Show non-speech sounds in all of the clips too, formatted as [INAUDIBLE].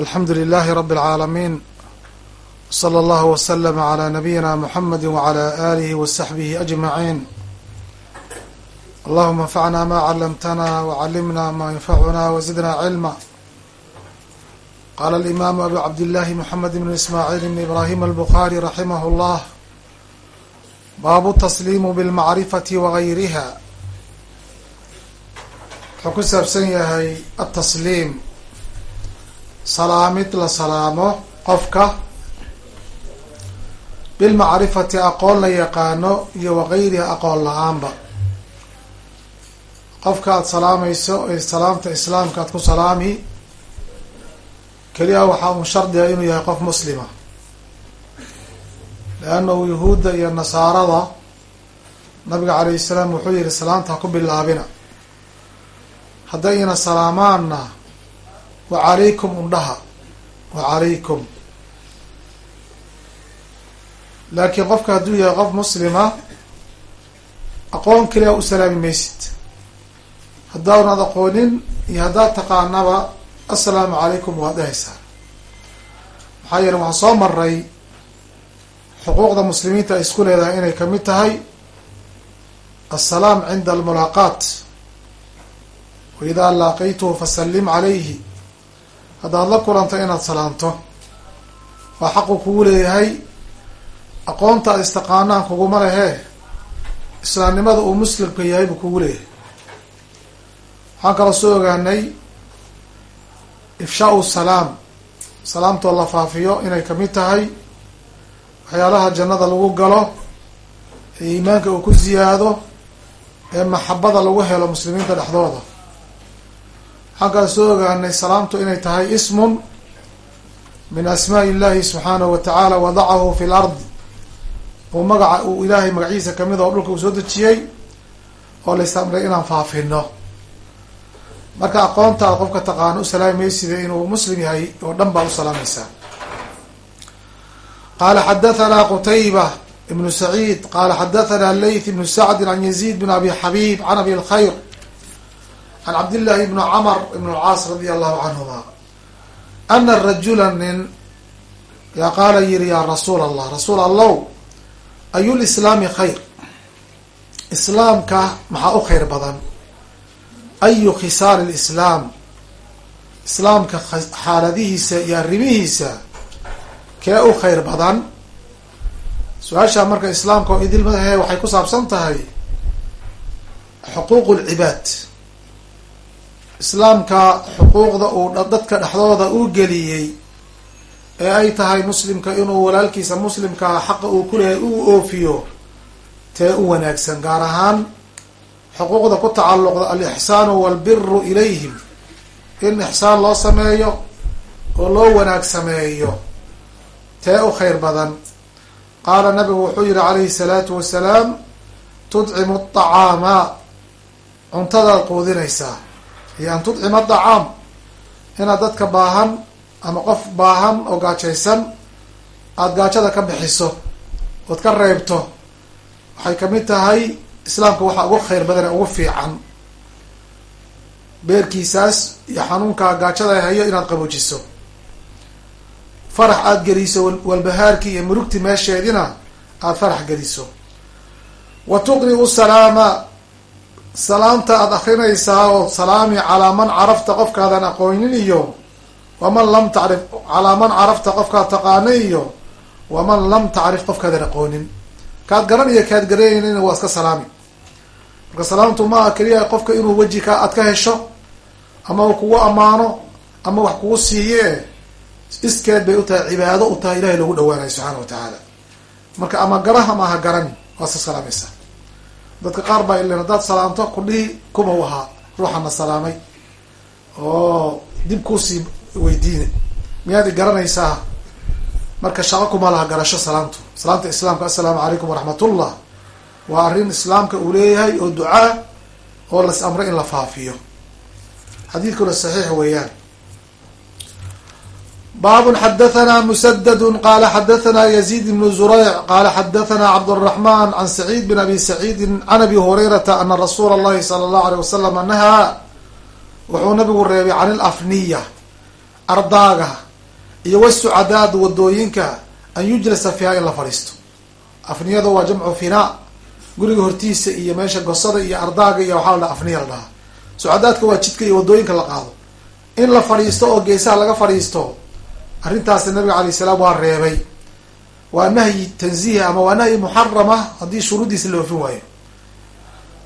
alxamdu lilahi rabi اlcaalamiin slى اllahu wslm عlى nabiyina mxamedi wعlى alihi wsaxbihi ajmaciin allahuma anfacna ma calamtana wcalimna ma yanfacuna wzidna cilma qala alimaamu abu cabdillahi mxamed bn ismaaciil bn ibrahim albukhari raximah اllah baabu tasliimu bilmacrifati wagayriha wuxuu ku saabsan yahay atasliim salaamid la salaamo qofka bilmacrifati aqoon la yaqaano iyo wagayriha aqoon la'aanba. Qofka aada salaamayso ee salaamta islaamka aad ku salaami keliya waxaa un shardiga inuu yahay qof muslima. Leannahu yuhuudda iyo nasaarada nabiga calayhi salaam wuxuu yihi salaamta ha ku bilaabina haddayna salaamaanna wa calaykum undhaha wa calaykum. Laakiin qofka hadduu yahay qof muslima aqoon keliya u salaami maysid. Haddaanad aqoonin iyo haddaad taqaanaba assalaamu calaykum waad dhehaysaa maxaa yeele waxaan soo maray xuquuqda muslimiinta ay isku leedahay inay ka mid tahay assalaam cinda almulaaqaat wa idaa laaqaytuhu fasallim calayhi. Haddaad la kulanto inaad salaamto waa xaqu kugu leeyahay. Aqoonta ad istaqaanaan kuguma lehee islaamnimada uu muslimka yahay buu kugu leeyahay. Waxaan kaloo soo ogaanay ifshaau salaam. Salaamtoo la faafiyo inay ka mid tahay waxyaalaha jannada lagu galo ee iimaanka uu ku ziyaado ee maxabada lagu helo muslimiinta dhexdooda kala soo ogaanay salaamtu inay tahay ismun min asmaai illahi subxaanahu wa tacaala wadacahu fi lard uu magaca uu ilaahay magaciisa ka mid oo dhulka uu soo dejiyey oo la istamray inaan faafino. Marka aqoonta aad qofka taqaano u salaami maysida inuu muslim yahay oo dhan baa u salaamaysaa. Qala xadathana qutayba ibnu saciid qala xadathana layth ibnu sacdi can yaziid bn abi xabiib can abi lkhayr can cabdillahi bni camr ibn lcaas radi allahu canhuma ana rajula nin yaa qaala yiri yaa rasuul allah rasuul allow ayu lislaami khayr islaamka maxaa u khayr badan ayu khisaali lislaam islaamka xaaladihiisa iyo arrimihiisa kee u khayr badan su'aashaa marka islaamka oo idil madahe waxay ku saabsan tahay xuquuq lcibaad islaamka xuquuqda uu dadka dhexdooda uu geliyey ee ay tahay muslimka inuu walaalkiisa muslimkaa xaqa uu kuleeyahay uu oofiyo tee u wanaagsan gaar ahaan xuquuqda ku tacalluqda alixsaanu walbiru ilayhim in ixsaan loo sameeyo oo loo wanaag sameeyo tee u khayr badan. Qaala nabigu wuxuu yihi calayhi salaatu wasalaam tudcimu aطacaama cuntadaad quudinaysaa iyo an tudcima adacaam inaad dadka baahan ama qof baahan oo gaajaysan aada gaajada ka bixiso ood ka reebto waxay ka mid tahay islaamka waxaa ugu khayr badan ee ugu fiican. Beerkiisaas iyo xanuunkaa gaajada hayo inaad qaboojiso. Farax aada geliso walbahaarkii iyo murugti meesheedina aada farax geliso. Wa tuqri'u salaama salaamta aada akrinaysaa oo salaami calaa man carafta qofkaadan aqoonin iyo waman lam tacrif calaa man carafta qofkaad taqaanay iyo waman lam tacrif qofkaadan aqoonin. Kaad garanayo kaad garanaynin waa iska salaami. Marka salaamtu maaha keliya qofka inuu weji ka aad ka hesho ama uu kugu ammaano ama wax kugu siiye iskeed bay u tahay cibaado u tahay ilahay lagu dhawaanayo subxaana wa tacaala. Marka ama garaha maaha garani waa iska salaamaysaa dadka qaar baa ilan haddaad salaamto kudhihi kuma u ahaa ruuxana salaamay. Oo dib kuusii weydiine. Miyaad i garanaysaa? Marka shaqo kuma laha garasho salaamtu salaamta islaamka assalaamu calaykum waraxmatullah. Waa arrin islaamka uu leeyahay oo ducaa oo las amray in la faafiyo. Xadiidkuna saxiix weeyaan baabun xadathana musadadu qala xadathana yaziid ibnu zureyc qala xadathana cabdالraxman can saciid bin abi saciidi can abi hurayrata ana rasuula اllahi salى اllahu alيه wasalam nahaa wuxuu nabigu reebay can ilafniya ardaaga iyo wasucadaad wadooyinka an yujlasa fiiha in la fadhiisto afniyada waa jamcu finaa guriga hortiisa iyo meesha gosada iyo ardaaga iyo waxaa la dhaha afniya la dhahaa sucadaadka waa jidka iyo wadooyinka la qaado in la fadhiisto oo geesaha laga fadhiisto arrintaasi nabiga alayh salaam waa reebay. Waa nahyi tanziih ama waa nahyi muxarama haddii shuruuddiisa la oofin waayo.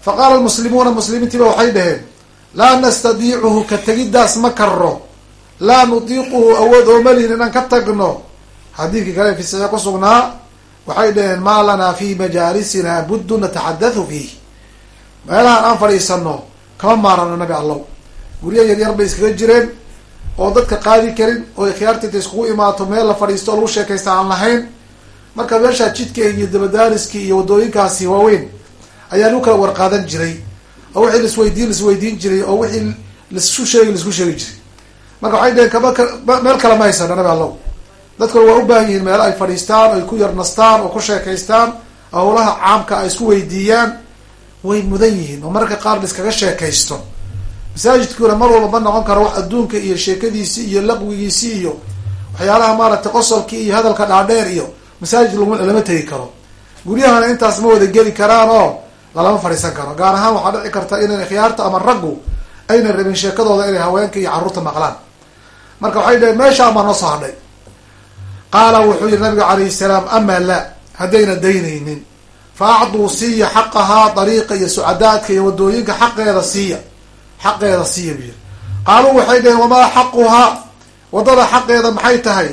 Fa qaala almuslimuuna muslimiintiiba waxay dhaheen laa nastadiicuhu ka tegiddaas ma karro. Laa nutiiquhu awood oo malihin inaan ka tagno. Xadiidkii kale fi saxiix ku sugnaa waxay dhaheen maa lanaa fi majaalisina buddu nataxadathu fiih. Meelahan aan fadhiisano kama maarano nabi allow. Guryo yaryar bay iskaga jireen oo dadka qaadi karin oo khiyaartiinta iskugu imaato meel la fadhiisto oo lagu sheekaysta aan lahayn. Marka meeshaa jidka iyo dabadaaliskii iyo wadooyinkaasi waaweyn ayaa lagu kala warqaadan jiray oo wixii laisweydiin laisweydiin jiray oo wixii la isku sheegi la isku sheegi jiray. Marka waxay dheheen kama meel kale ma haysano nabi allow dadkuna waa u baahan yihiin meel ay fadhiistaan ay ku yarnastaan oo ku sheekaystaan howlaha caamka ay isku weydiiyaan way mudan yihiin oo mararka qaar la iskaga sheekaysto masaajidkuna mar walba noqon karo wax adduunka iyo sheekadiisi iyo laqwigiisi iyo waxyaalaha maaragtay qosolkii iyo hadalka dhaadheer iyo masaajid lama tegi karo. Guryahana intaas ma wada geli karaan oo lalama fadhiisan karo. Gaar ahaan waxaa dhici karta inay khiyaarta ama raggu ayna rabin sheekadooda inay haweenka iyo carruurta maqlaan. Marka waxay dhaheen meeshaan baa noo soo hadhay. Qaala wuxuu yihi nabiga calayhi salaam ama la haddayna daynaynin. Fa acduu siiya xaqahaa dariiqa iyo sucadaadka iyo waddooyinka xaqeeda siiya xaqeeda siiya bu yiri qaaluu waxay dhaheen wamaa xaquhaa? Wadada xaqeeda maxay tahay?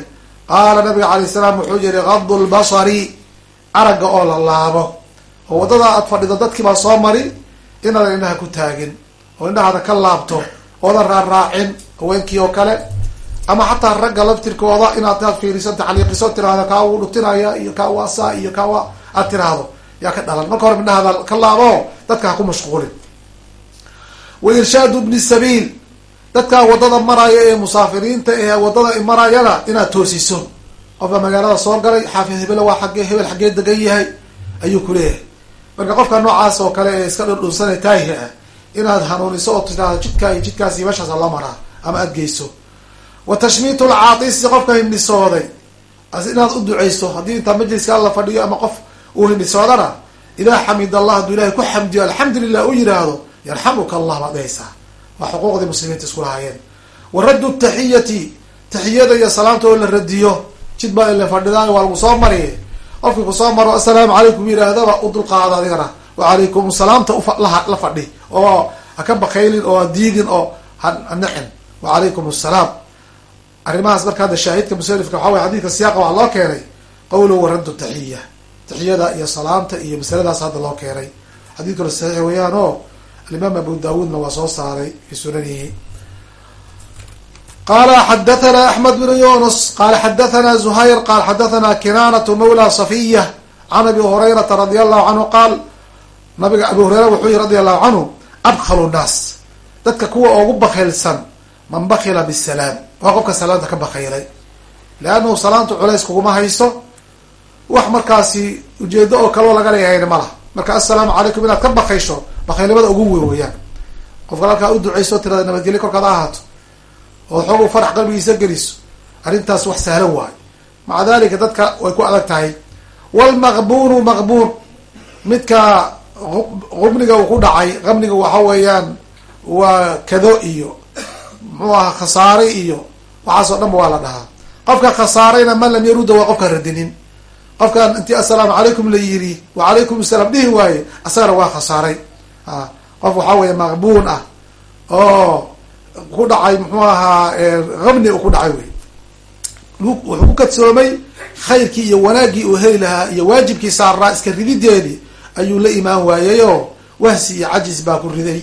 Qaala nabiga calayh salaam wuxuu yihi gadu lbasari aragga oo la laabo. Oo waddada aad fadhido dadkii baa soo mari inaadan indhaha ku taagin oo indhahaada ka laabto oodan raarraacin haweenkii oo kale ama xataa ragga laftirkooda inaad taad fiiriso tacliiqiso tiraahdo kaa wuu dhutinaya iyo kaa waa saa iyo kaa waa aad tiraahdo yaa ka dhalan. Marka hore indhahaada ka laabo dadka ha ku mashquulin wa irshaadu bni sabiil dadkaa waddada maraya ee musaafiriinta ee waddada marayana inaad toosiso qofka magaalada soo galay xaafid hebel waa xaggee hebel xaggee degan yahay ayuu kuleeyahay marka qofka noocaas oo kale ee iska dhundhunsanay taahiha ah inaad hanuuniso oo tiraahdo jidkaa iyo jidkaas iyo meeshaasa loo maraa ama aada geyso wa tashmiitu lcaatisi qofka hindhisooday inaad u duceyso haddii intaa majliska la fadhiyo ama qof uu hindhisoodana idaa xamid allah hadduu ilahay ku xamdiyo alxamdulilah u yiraahdo yarxamuka allah baad dhehaysaa waa xuquuqdii muslimiinta isku lahaayeen. Wa raddu taxiyati taxiyada iyo salaamta oo la radiyo. Jid baa ila fadhidaan waa lagu soo mariye qofkii ku soo maro assalaamu calaykum yidhaahdaba u dulqaado adigana. Wacalaykum salaamta la fadhi. Oo ha ka bakaylin oo ha diidin oo ha nicin wacalaykum assalaam arrimahaas marka hadda shaahidka musanifka waxa wey xadidka siyaaqa waxaa loo keenay. Qawluhu wa raddu taxiya. Taxiyada iyo salaamta iyo masaladaas hadda loo keenay. Xadiidkuna saxiix weeyaan oo alimaam abu daawuudna waa soo saaray fi sunanihi qala xadathana axmed bn yunus qala xadathana zuhayr qala xadathana kinanatu mawla safiya can abi hurayrata radi allahu canhu qaal nabiga abu hureyra wuxuu yihi radi allahu canhu abkhalu nnaas dadka kuwa ugu bakhaylsan man bakila bisalaam waa qofka salaamta ka bakhaylay leannahu salaamtu culays kuguma hayso wax markaasi ujeedo oo kaleo laga leeyahayna ma laha marka assalaamu calaykum inaad ka bakaysho bakhaylnimada ugu weyn weeyaan. Qofka halkaa u duceyso tirada nabadgelyo korkaad ahaato oo xoogu farax qalbigiisa geliso arrintaas wax sahlan waayo. Maca dalika dadka way ku adag tahay walmaqbunu maqbuun midka qubniga uu ku dhacay qabniga waxa weeyaan waa kado iyo muxuu aha khasaare iyo waxaasoo dhan ba waa la dhahaa. Qofka khasaarayna man lam yaruda waa qofka radinin. Qofkan intii assalaamu calaykum la yiri wacalaykum asalaam dhihi waaye asagana waa khasaaray qof waxaa weeye maqbuun ah oo ku dhacay muxuu ahaa qabni uu ku dhacay wey wuxuu ku kadsoomay khayrkii iyo wanaaggii uu heli lahaa iyo waajibkii saaraa iska ridideedii ayuu la imaan waayeyoo wahsi iyo cajis baa ku riday.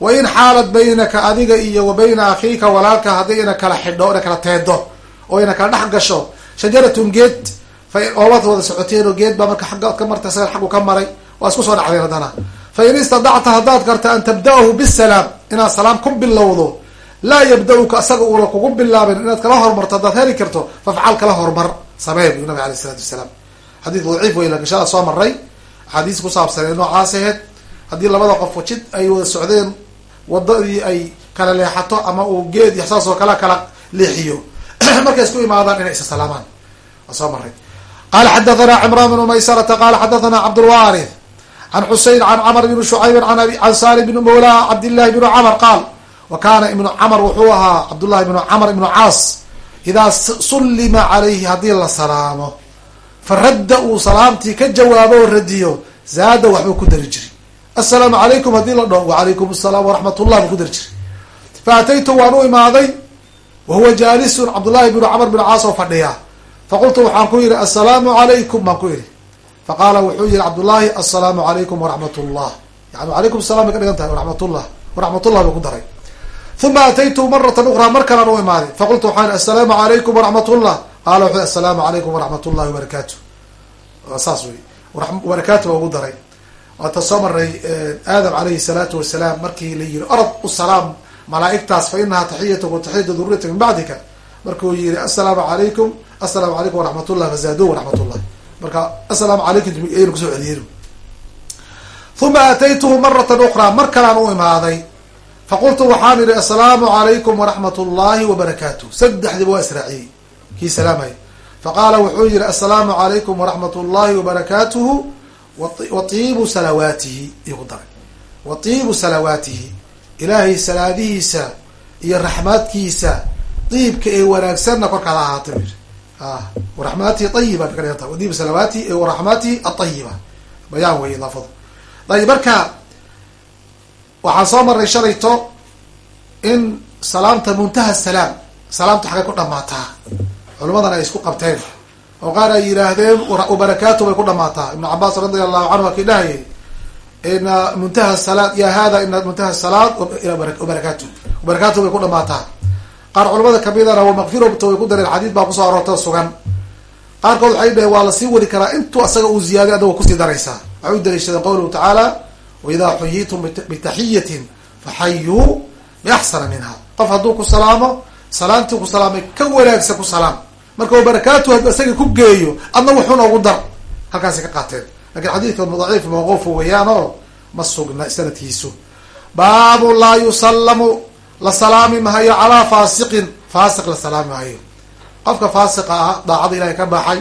Wa in xaalad baynaka adiga iyo wa bayna akhiika walaalka hadday ina kala xidho ina kala teedo oo ina kala dhex gasho shajaratun geed oobad wada socoteen oo geed baa marka agga ka marta sa xaggu ka maray waa isku soo dhacdeen haddana fa in istadacta haddaad karta an tabda'ahu bisalaam inaad salaam ku bilowdo laa yabda-uka asaga uuna kugu bilaabin inaad kala hormarto haddaad heli karto fafcal kala hormar. Samee buu nabi alay isalatu wasalaam. Xadiid daciif wey laakiin shala soo maray axaadiis ku saabsanee noocaas aheed haddii labada qof jid ay wada socdeen wadadii ay kala leexato ama uu geed iyo saas oo kale kala leexiyo [CLEARS THROAT] markay isku imaadaan inay isa salaamaan waa soo maray qala xadathana cimran bnu maysarata qala xadathana cabdulwarith can xusein can camr bn shucayb can salim bn mawla cabdillahi bn camr qaal wa kana ibnu camr wuxuu ahaa cabdullahi bnu camr ibnu caas idaa sullima calayhi haddii la salaamo faradda uu salaamtii ka jawaabo oo radiyo zaada waxbuu ku dari jiri assalaamu calaykum haddii la dhaho wacalaykum asalaam waraxmat ullah buu ku dari jiri fa ataytu waan u imaaday wa huwa jaalisun cabdullahi bnu camr bn caas oo fadhiya faqultu waxaan ku yihi assalaamu calaykum baan ku yihi faqaala wuxuu yihi cabdullaahi assalaamu calaykum waraxmat ullah yani alaykum salam bay ka dhigan tahay waraxmat ullah waraxmat ullah buu ku daray uma ataytu maratan ukraa mar kalaan u imaaday faqultu waxaan assalaamu calaykum waraxmat ullah qaala wuxuu assalaamu calaykum waraxmat ullahi wabarakaatu saas wey barakaatu baa ugu daray waata soo maray aadam alayhi salaatu wasalaam markii la yihi orod u salaam malaaigtaas fa inahaa taxiyatk wa taxiyatu duriyati min bacdika markuu yihi assalaamu calaykum assalaamu calaykum waraxmat ullah fazaadu waraxmat ullah marka assalaamu calaykum aynu ku soo celiyeen uma ataytuhu maratan ukraa mar kalaan u imaaday. Faqultu waxaan idhi assalaamu calaykum waraxmat ullahi wabarakaatu saddexdiiba waa israaciyey. Kii salaamay. Faqaala wuxuu yihi assalaamu calaykum waraxmat ullahi wabarakaatuhu wa tiibu salawaatihi. Igu daray. Wa tiibu salawaatihi ilaahay salaadihiisa iyo raxmaadkiisa diibka ee wanaagsanna korkaada ahaatay bu yihi waraxmaatihi ayiba ka wadiibu salawaatihi waraxmaatihi aayiba bayaan wey idaafadu ayib marka waxaan soo maray shalayto in salaamta muntaha salaam salaamta xagay ku dhamaataa culimadan ay isku qabteen. Oo qaar ay yidhaahdeen wabarakaatu bay ku dhamaataa ibnu cabaas radia allahu canhu waa kii dhahayay ina muntaha salaad ya hada ina muntaha salaad wabarakaatu wabarakaatu bay ku dhamaataa qaar culamada kamidana wamakfirobta way ku dareen xadiid baa ku soo aroortay sugan. Qaarkood waxay dhaheen waa la sii wadi karaa intuu asaga uu ziyaadiy adagoo ku sii daraysaa waxay u daliishadeen qawluhu tacaala waidaa xuyitum bitaxiyatin faxayuu biaxsana minha qof hadduu ku salaamo salaamtii ku salaamay ka wanaagsan ku salaam. Marka wabarakaatu hadduu isaga ku geeyo adna wuxuuna ugu dar. Halkaasay ka qaateen. Lakin xadiidka daciif mawquufu weeyaan oo ma sugna sanadkiisu. Baabu laa yusallamu la salaami mahayo calaa faasiqin. Faasiq la salaami mahayo qofka faasiqa ah daacada ilahay ka baxay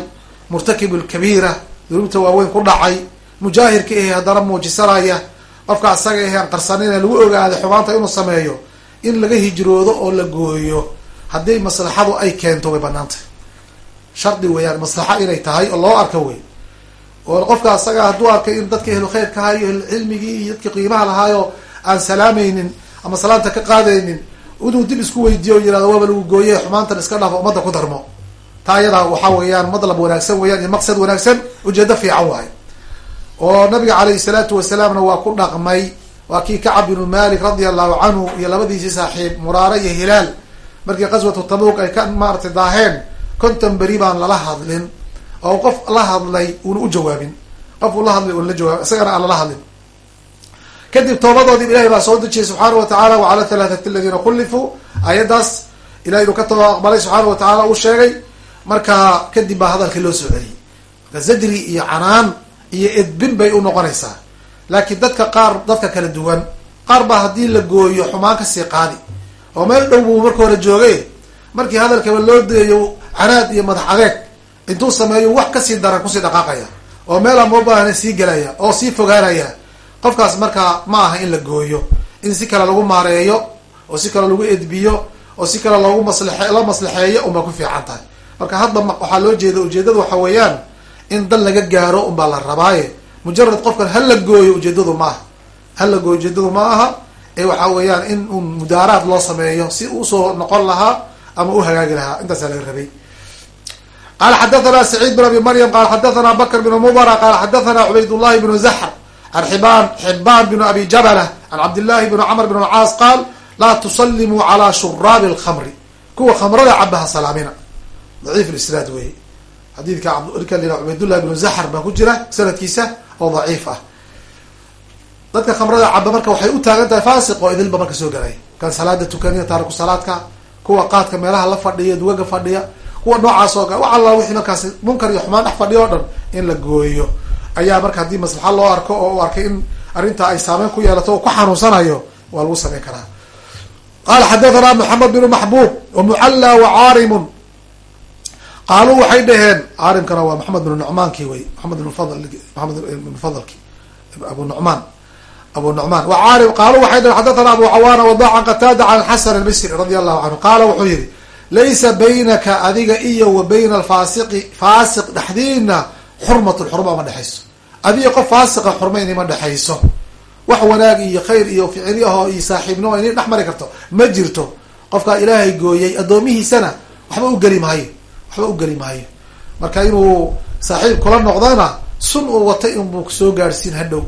murtakib lkabiira dunuubta waaweyn ku dhacay mujaahirka ahe haddana muujisanaya qofka asaga ahe aan qarsanina lagu ogaaday xumaanta inuu sameeyo in laga hijroodo oo la gooyo haddii maslaxadu ay keento way banaantay shardi weeyaan maslaxa inay tahay oo loo arka wey oo qofka asaga hadduu arkay in dadka ehlu khayrka iyo ehlucilmigii iyo dadka qiimaha lahaayo aan salaamaynin ama salaamta ka qaadaynin inuu dib isku weydiiyo o yiraahdo waaba lagu gooye xumaantan iska dhaafo ummadda ku darmo. Taa iyadaa waxaa weeyaan madlab wanaagsan weeyaan iyo maqsad wanaagsan ujeedo fiican waayo oo nabiga calayhi salaatu wasalaamna waa ku dhaqmay waa kii kacab binu malik radia allahu canhu iyo labadiisii saaxiib muraare iyo hilaal. Markii qaswatu tabuuq ay ka maaratay daaheen konton beri baan lala hadlin oo qof la hadlay uuna u jawaabin. Qof uu la hadlay una la jawaabin isagana aan lala hadlin kadib toobadoodii ilahay baa soo dejiyay subxaana wa tacaala wacala halaathati aladiina khulifuu ayaddaas ilahay inuu ka taba aqbalay subxaana wa tacaala uu sheegay. Marka kadib baa hadalkii loo soo celiyey marka zajri iyo canaan iyo edbin bay u noqonaysaa. Laakiin dadka qaar dadka kala duwan qaar baa haddii la gooyo xumaan ka sii qaadi. Oo meel dhow buu marka hore joogay. Markii hadalkaba loo daeyo canaad iyo madax adeeg intuu sameeyo wax ka sii daran ku sii dhaqaaqaya. Oo meel aan moobahana sii gelaya oo sii fogaanaya qofkaas markaa ma aha in la gooyo in si kale lagu maareeyo oo si kale lagu edbiyo oo si kale loogu maslae loo maslaxeeyo unbaa ku fiican tahay. Marka hadda waxaa loo jeeda ujeedada waxa weeyaan in dan laga gaaro unbaa la rabaaye. Mujarad qofkan ha la gooyo ujeedadu ma aha. Ha la gooyo ujeedadu ma aha. Ee waxa weeyaan in un mudaaraad loo sameeyo si u soo noqon lahaa ama u hagaagi lahaa. Intaasaa laga rabay. Qala xadathana saciid bin abi maryam qala xadathana bakr bn mubara qala xadathana cubayd llahi bnu zaxr an xibaan xibaan bn abi jabala an cabdillahi bn cmr bn alcaas qaal laa tusalimuu calaa shuraabi alkhamri kuwa khamrada cabaha salaamina. Daciif isnaad wey. Xadiidka cubaydullahi bnu zaxr baa ku jira sanadkiisa oo daciif ah. Dadka khamrada caba marka waxay u taagan tahay faasiq oo idilba marka soo galay. Kan salaada tukaniya taariku salaadka kuwa qaadka meelaha la fadhiya dugaga fadhiya kuwa noocaas oo wax alla wixii markaas munkar iyo xumaan dhex fadhiya o dhan in la gooyo ayaa marka haddii maslaxa loo arko oo u arkay in arrintaa ay saameyn ku yeelato oo ku xanuunsanayo waa lagu sameyn karaa. Qala xadathana maxamed bn maxbub wamucalla wacaarimun qaaluu waxay dhaheen caarimkana waa maxamed bn nucmaanki wey mamed bn maxamed bn fadlki abu nucmaan abu nucmaan. Wcarim qaaluu waxay dhaheen xadathana abu cawaana wada can qataada can xasan albisri radi allahu canhu. Qaala wuxuu yihi laysa baynaka adiga iyo wa bayna alfaasiqi faasiq dhexdiina xurmatun xurma ma dhexayso adiga qof faasiqa xurma inima dhexayso. Wax wanaag iyo khayr iyo ficilyaho iyo saaxiibnimo inay dhex mari karto. Ma jirto. Qofkaa ilaahay gooyey addoomihiisana waxba u geli maayo. Waxba u geli maayo. Marka inuu saaxiib kula noqdana sun uu watay inbuu soo gaadhsiin hadhow.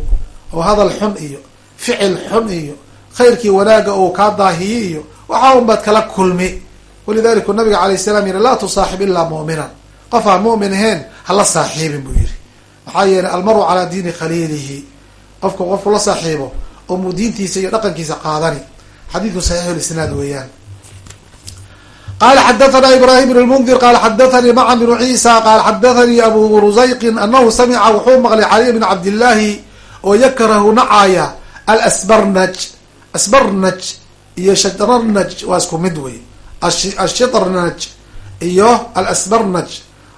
Oo hadal xun iyo ficil xun iyo khayrkii wanaaga uu kaa daahiye iyo waxaa un baad kala kulmi. Walidalika nabiga alayh salam yihi laa tusaaxib ilaa mu'minan. Qof aan mu'min ahayn hala saaxiibin buu yihi maxaa yeelay almaru calaa diini khaliilihi. Qofka qofku la saaxiibo oo muu diintiisa iyo dhaqankiisa qaadani. Xadiidku saxiix lisnaad weeyaan. Qala xadathana ibrahim bn lmundir qala xadathanii macan bnu ciisa qala xadathanii abu rusayqin anahu samica wuxuu maqlay caliy bn cabdillaahi oo yakrahu nacaya alasbarnaj. Asbarnaj iyo shadrarnaj waa isku mid wey ashitrnaj iyo alasbarnaj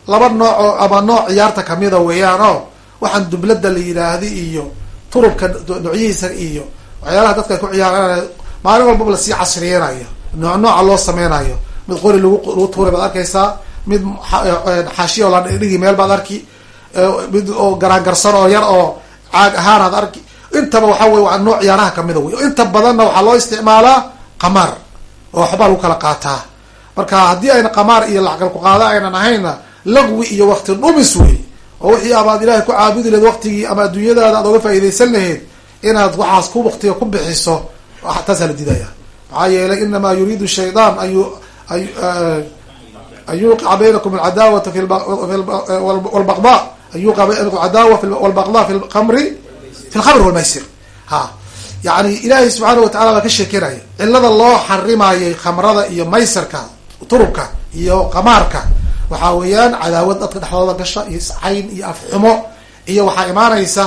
laba nooc oo ama nooc ciyaarta kamida weeyaan oo waxaan dublada la yidhaahdi iyo turubka noocyihiisa iyo waxyaalaha dadka ku ciyaaranayo. Maalin walbaba la sii casriyeynayo. Nooc nooca loo sameynayo mid qori lagu lagu tuuray baad arkaysaa. Mid xaashiya oo la dhigi meel baad arki. Mid oo garaangarsan oo yar oo caag ahaanaad arki. Intaba waxa wey waa nooc ciyaaraha kamida wey inta badanna waxaa loo isticmaalaa qamaar. Oo waxbaa lagu kala qaataa. Marka haddii ayna qamaar iyo lacgal ku qaada aynan ahayna lagwi iyo wakti dhumis wey oo wixii amaad ilahay ku caabudi lahed waktigii ama adduunyadaada aad oga faaidaysan lahayd inaad waxaas ku waktiga ku bixiso taasaa la didaya maxaa yeelay inamaa yuriidu shaydaan an yuqica baynakum alcadaawata wlbaqda an yuqica baynakum cadaawa wlbaqda fi lkamri fi lkamri walmaysir ha yani ilaahay subxaana watacala baa ka sheekenaya cilada loo xarimayay khamrada iyo maysarka turubka iyo qamaarka waxaa weeyaan cadaawad dadka dhexdooda gasha iyo iscayn iyo afxumo iyo waxaa imaanaysa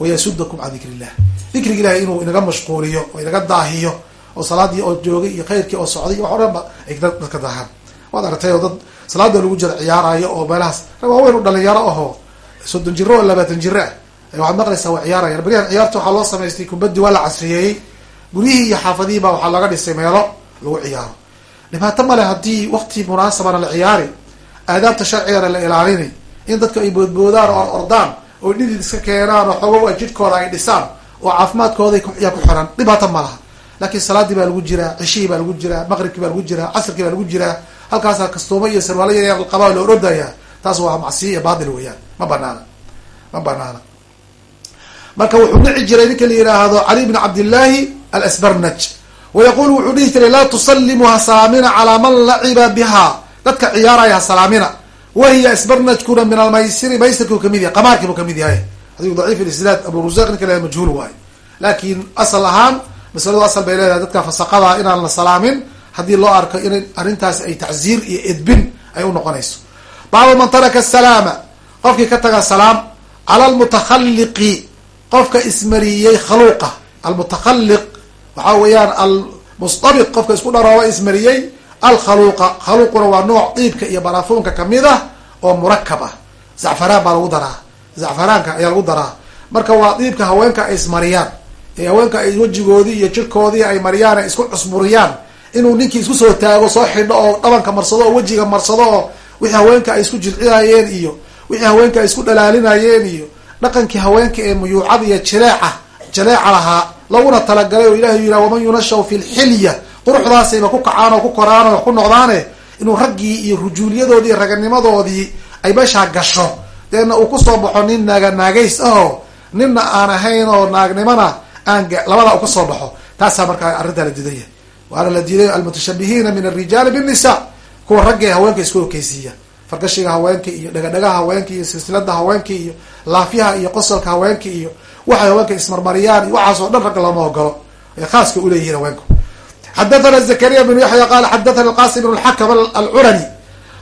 wayasudakum can dikr illah dikriga ilahay inuu inaga mashquuliyo oo inaga daahiyo oo salaadii oo joogay iyo khayrkii oo socday wax o dhan ay dadka daahaan waad aragtay oo dad salaada lagu jira ciyaarayo oo meelahaas. Waaweyn u dhalinyaro ahoo. Soddon jiro oo labaatan jiro ah waxaad maqlaysaa waa ciyaarayaan berihan ciyaarta waxaa loo samaystay kubaddi waa la casriyeeyey guryihii iyo xaafadihii baa waxaa laga dhisay meelo lagu ciyaaro. Dhibaato male haddii wakti munaasabana la ciyaari aadaabta sharcigana la ilaalini in dadka ay boodboodaan oo ordaan oo dhidid iska keenaan oo xoogo jidhkooda ay dhisaan oo caafimaadkooda yaa ku xiran dhibaato ma laha. Laakiin salaadii baa lagu jiraa cishihii baa lagu jiraa maqribkii baa lagu jiraa casrkii baa lagu jiraa. Halkaasaa kastuumo iyo sarwaalo yaryar qabaa la orodaya taas waa macsiya iyo baatil weeyaan. Ma banaana. Ma banaana. Marka wuxuu nici jiray ninka la yihaahdo cali bn cabdillaahi alasbarnaj. Wayaqulu wuxuu dhihi jiray laa tusalimu hasalaamina calaa man laciba biha dadka ciyaaraya hasalaamina wahiya asbarnajkuna min almaysiri maysirkiu ka mid yahay qamaarkiibuu ka mid yahay. Adigu daciif isnaad abu rusaq ninka la majhuul waayo laakin asal ahaan masaladu asal bay leedahay dadka fasaqada inaan la salaamin haddii loo arko in arrintaasi ay tacziir iyo edbin ay unoqonayso baabu man taraka asalaama qofkii ka taga salaam cala almutakhaliqi qofka ismariyey khaluuqa. Almutakhaliq waxaa weeyaan almustabiq qofka isku dharooba ismariyey alkhaluuqa khaluuquna waa nooc diibka iyo barafuunka ka mid ah oo murakab ah. Zacfaraan baa lagu daraa. Zacfaraanka ayaa lagu daraa. Marka waa diibka haweenka ay ismariyaan ee haweenka ay wejigoodii iyo jirkoodii ay mariyaan ay isku cusburiyaan inuu ninkii isku soo taago soo xidho oo dhabanka marsado oo wejiga marsado oo wixii haweenka ay isku jilcinayeen iyo wixii haweenka ay isku dhalaalinayeen iyo dhaqankii haweenka ee muyuucada iyo jileeca jaleeca lahaa laguna talagalay oo ilahay yihah waman yunashaw fi lxilya quruxdaasayba ku kacaan oo ku koraan oo ku noqdaane? Inuu raggii iyo rujuuliyadoodii raganimadoodii ay meeshaa gasho. Deena uu ku soo baxo nin naaga naagays ahoo? Ninna aan ahayn oo naagnimana aan labada u ka soo baxo. Taasaa markaa arrintaa la diidaya. Waana la diiday almutashabihiina min alrijaali binnisa kuwa raggee haweenka isku okeysiiya fargashiga haweenka iyo dhagadhagaha haweenka iyo silsilada haweenka iyo laafyaha iyo qosolka haweenka iyo waxay haweenka ismarmariyaan iyo waxaas oo dhan ragga looma ogolo ay khaaska uleeyihiin haweenku xadathana zakariya bnu yaxya qala xadathana alqasim bn lxakam alcurani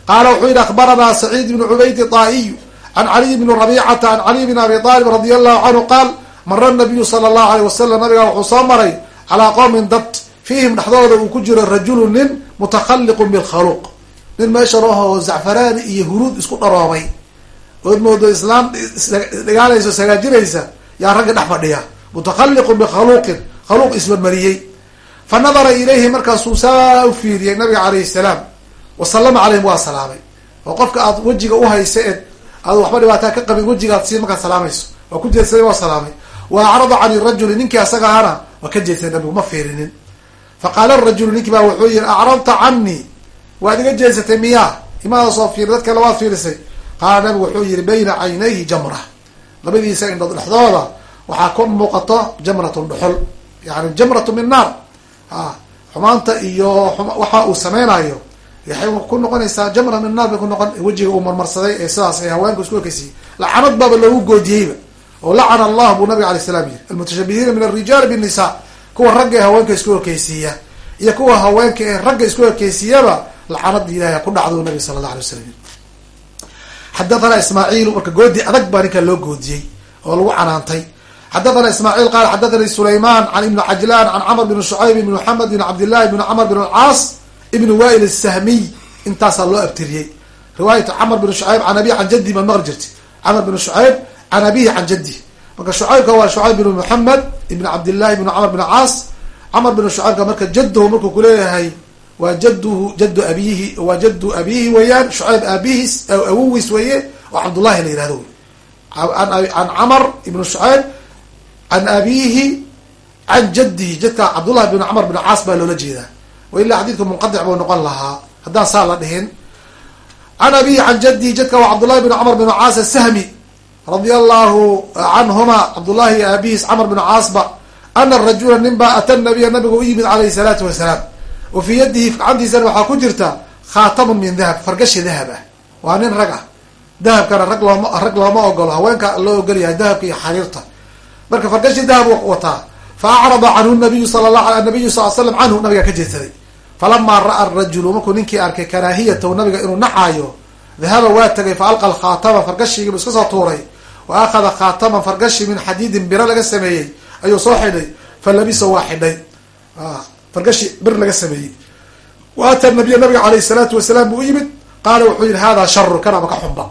qaala wuxuu yihi akhbaranaa saciid bnu cubayd طaa'iyu can caliy bni rabicata can caliy bn abi talib radi allahu canhu qaal mara nabiyu sala allahu aleyh wasalam nabiga wuxuu soo maray calaa qowmin dad fiihim dhexdooda uu ku jiro rajulu nin mutakhaliqun bilkhaluuq nin meesha lahoo zacfaraani iyo huruud isku dharoobay ood moodo islaam dhigaalayso sagaajinaysa yaa ragga dhex fadhiya mutakhaliqun bikhaluuqin khaluuq ismarmariyey fa nadara ilayhi markaasuu saa u fiiriyey nabiga calayhi salaam. Wasalama calayhim waa salaamay. Oo qofka aad wejiga uhaysa eed aad waxba dhibaataa ka qabin wejigaad sii markaad salaamayso. Waa ku jeedsaday waa salaamay. Wa acrada can rajuli ninkii asaga ahana waa ka jeedsaday nabigu ma fiirinin. Fa qaala rajulu ninkii baa wuxuu yihi acradta canii waad iga jeedsatay miyaa imaadaasoo fiir dad kale waad fiirisay. Qaala nabigu wuxuu yihi bayna caynayhi jamra. Labadiisa indhood dhexdooda waxaa ku muuqato jamratun dhuxul yani jamratu min naar xumaanta iyo waxa uu sameynayo waxay ku noqonaysaa jamra min naar bay ku noqon wejiga uu marmarsaday ee sidaas ay haweenku isku ekeysiiyey lacanad baaba loogu goodiyeyba oo lacana allah buu nabiga alay salam yihi almutashabihiina min alrijaali binnisa kuwa ragga ee haweenka isku ekeysiiya iyo kuwa haweenka ee ragga isku ekeysiiyaba lacanada ilahay ku dhacdo nabiga sala allah alay waslam yiri xadathana ismaaciilu marka goodi adag baa ninkaa loo goodiyey oo lagu canaantay xadathana ismaaciil qaal xadathani sulayman can ibni cajlan can camr bn shucayb bn maxamed bn cabdillahi bn camr bn alcaas ibn wail sahmiy intaasaa loo abtiriyey riwaayat camr bn shucayb can abihi can jaddi baad maqli jirti camr bn shucayb can abihi can jaddi marka shucaybka waa shucayb bn maxamed ibn cabdillahi bn camr bn caas camr bn shucaybka marka jaddahu markuu kuleeyahay waa jadhu jaddu abiyihi waa jaddu abiyihi weeyaan shucayb aabihiis awowis weeye oo cabdullahi la yihahdo can camr ibn shucayb can abiyihi can jaddihi jadka cabdullahi bn camr bn caas baa loola jeedaa wa ilaa xadiidka munqadic buu noqon lahaa haddaan saa la dhihin can abihi can jaddihi jadka waa cabdullahi bn camr bn caas asahmi radia allahu canhuma cabdullahi aabihiis camr bn caasba ana rajula nin baa ata nabiya nabiga u yimid calayhi salaatu wasalaam wa fii yadihi gacantiisana waxaa ku jirta khaatamun min dahab fargashi dahab ah waa nin rag ah dahabkana rag looma rag looma ogolo haweenka loo ogol yahay dahabka iyo xariirta marka fargashi dahab wataa. Fa acrada canhu nabiyu sala la nabiyu sal slam canhu nabiga ka jeedsaday falamaa ra'a rajulu markuu ninkii arkay karaahiyatahu nabiga inuu nacaayo dahaba waa tagay fa alqa alkhaatama fargashigiibu iska soo tuuray. Wa akhada khaataman fargashi min xadiidin biro laga sameeyey. Ayuu soo xidhay fa labiso waa xidhay. Fargashi bir laga sameeyey. Wa ata nabiya nabiga alayh salaatu wasalaam buu u yimid. Qaala wuxuu yihi hada sharu kanaba ka xunba?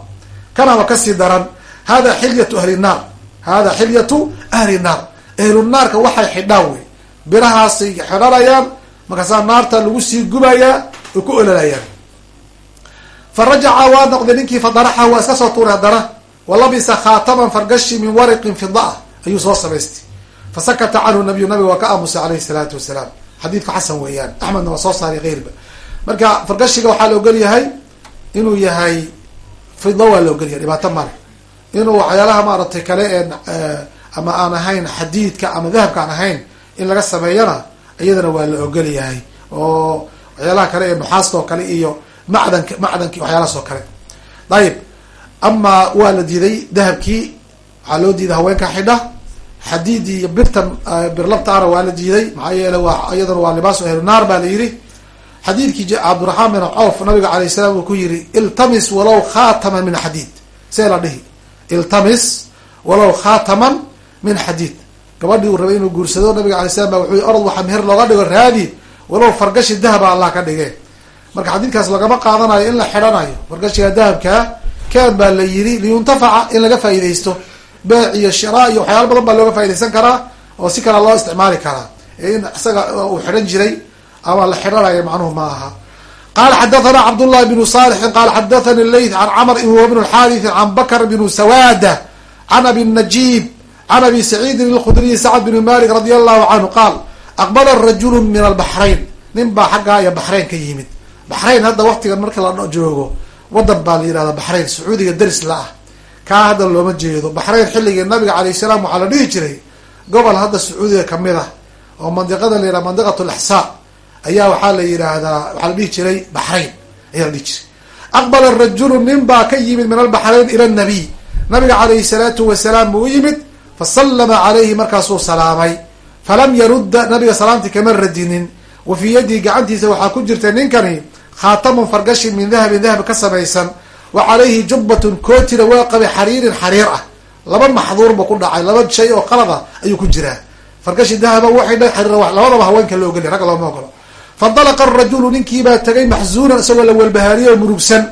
Kanaba ka sii daran? Hada xilyatu ahli naar hada xilyatu ahli naar ahlu naarka waxay xidhaan wey birahaasay xidhanayaan markaasaa naarta lagu sii gubayaa ay ku ololayaan fa rajaca waa noqday ninkii fadaraxa waa iska soo tuuray haddana wa labisa khaataman fargashi min wariqin fidaa ayuu soo samaystay fa sakata canhu nabiyu nabiga waa ka aamusay alayhi salaatu wasalaam xadiidku xasan weeyaan axmedna waa soo saaray keyrba marka fargashiga waxaa la ogol yahay inuu yahay fida waa la ogol yahay dhibaato male inuu waxyaalaha maaragtay kale ee ama aan ahayn xadiidka ama dahabka aan ahayn in laga sameeyana iyadana waa la ogol yahay. Oo waxyaalaha kale ee nuxaasta oo kale iyo macdanka macdanki waxyaalahaas oo kale. Dayib ama waa la diiday dahabkii waxaa loo diiday haweenka xidha. Xadiidii iyo birtan birlabtaana waa la diiday maxaa yeele waa iyadana waa libaasu ahlu naar baa la yidhi. Xadiidkii cabdiraxmaan bin cawf nabiga alayh salaam uu ku yihi iltamis walow khaataman min xadiid. See la dhihi iltamis walow khaataman min xadiid. Gabadhii uu rabay inuu guursado nabiga alay slam ba wuxuu orod waxaa meher looga dhigo raadi. Walow fargashi dahaba allah ka dhige marka xadiidkaas lagama qaadanayo in la xidhanayo. Fargashiga dahabkaa kaan baa la yidhi liyuntafaca in laga faaidaysto beec iyo shiraa iyo waxyaala badan baa looga faa'idaysan karaa oo si kale loo isticmaali karaa. In isaga uu xidhan jiray ama la xidhanayo macnuhu ma aha qala xadathana cabdullahi bnu salixin qala xadathani leyth can camr huwa bn xaariثi can bakr bnu sawada can abi najib can abi saciidin اlkhudriyi sacd bn malik radi allahu canhu qaal aqbala rajulu min albaxrayn nin baa xaggaa iyo baxrayn ka yimid baxrayn hadda waktigan marka la joogo wadan baa la yihahda baxrayn sacuudiga deris la ah kaa hadda looma jeedo baxrayn xilligii nabiga alayh salaam waxaa la dhihi jiray gobol hadda sacuudiga ka mid ah oo mandiqada la yihahda mandiqat laxsaa ayaa waxaa la yidhaahdaa waxaa la dhihi jiray baxrayn ayaa la dhihi jiray. Aqbala rajulu nin baa ka yimid min albaxrayn ila nabiy nabiga calayhi salaatu wasalaam buu u yimid fasallama calayhi markaasuu salaamay. Falam yarudda nabiga salaamtii kama radinin. Wa fii yadihi gacantiisa waxaa ku jirta ninkani khaatamun fargashin min dahabin dahab ka samaysan. Wa calayhi jubbatun kootina waa qabay xariirin xariir ah. Laba maxduur buu ku dhacay laba shay oo qalada ayuu ku jiraa. Fargashi dahaba waxay dha xariira labadaba haweenka la ogolya ragga looma ogolo fandalaqa arajulu ninkiibaa tagay maxzuunan isagoo la walbahaariyey oo murugsan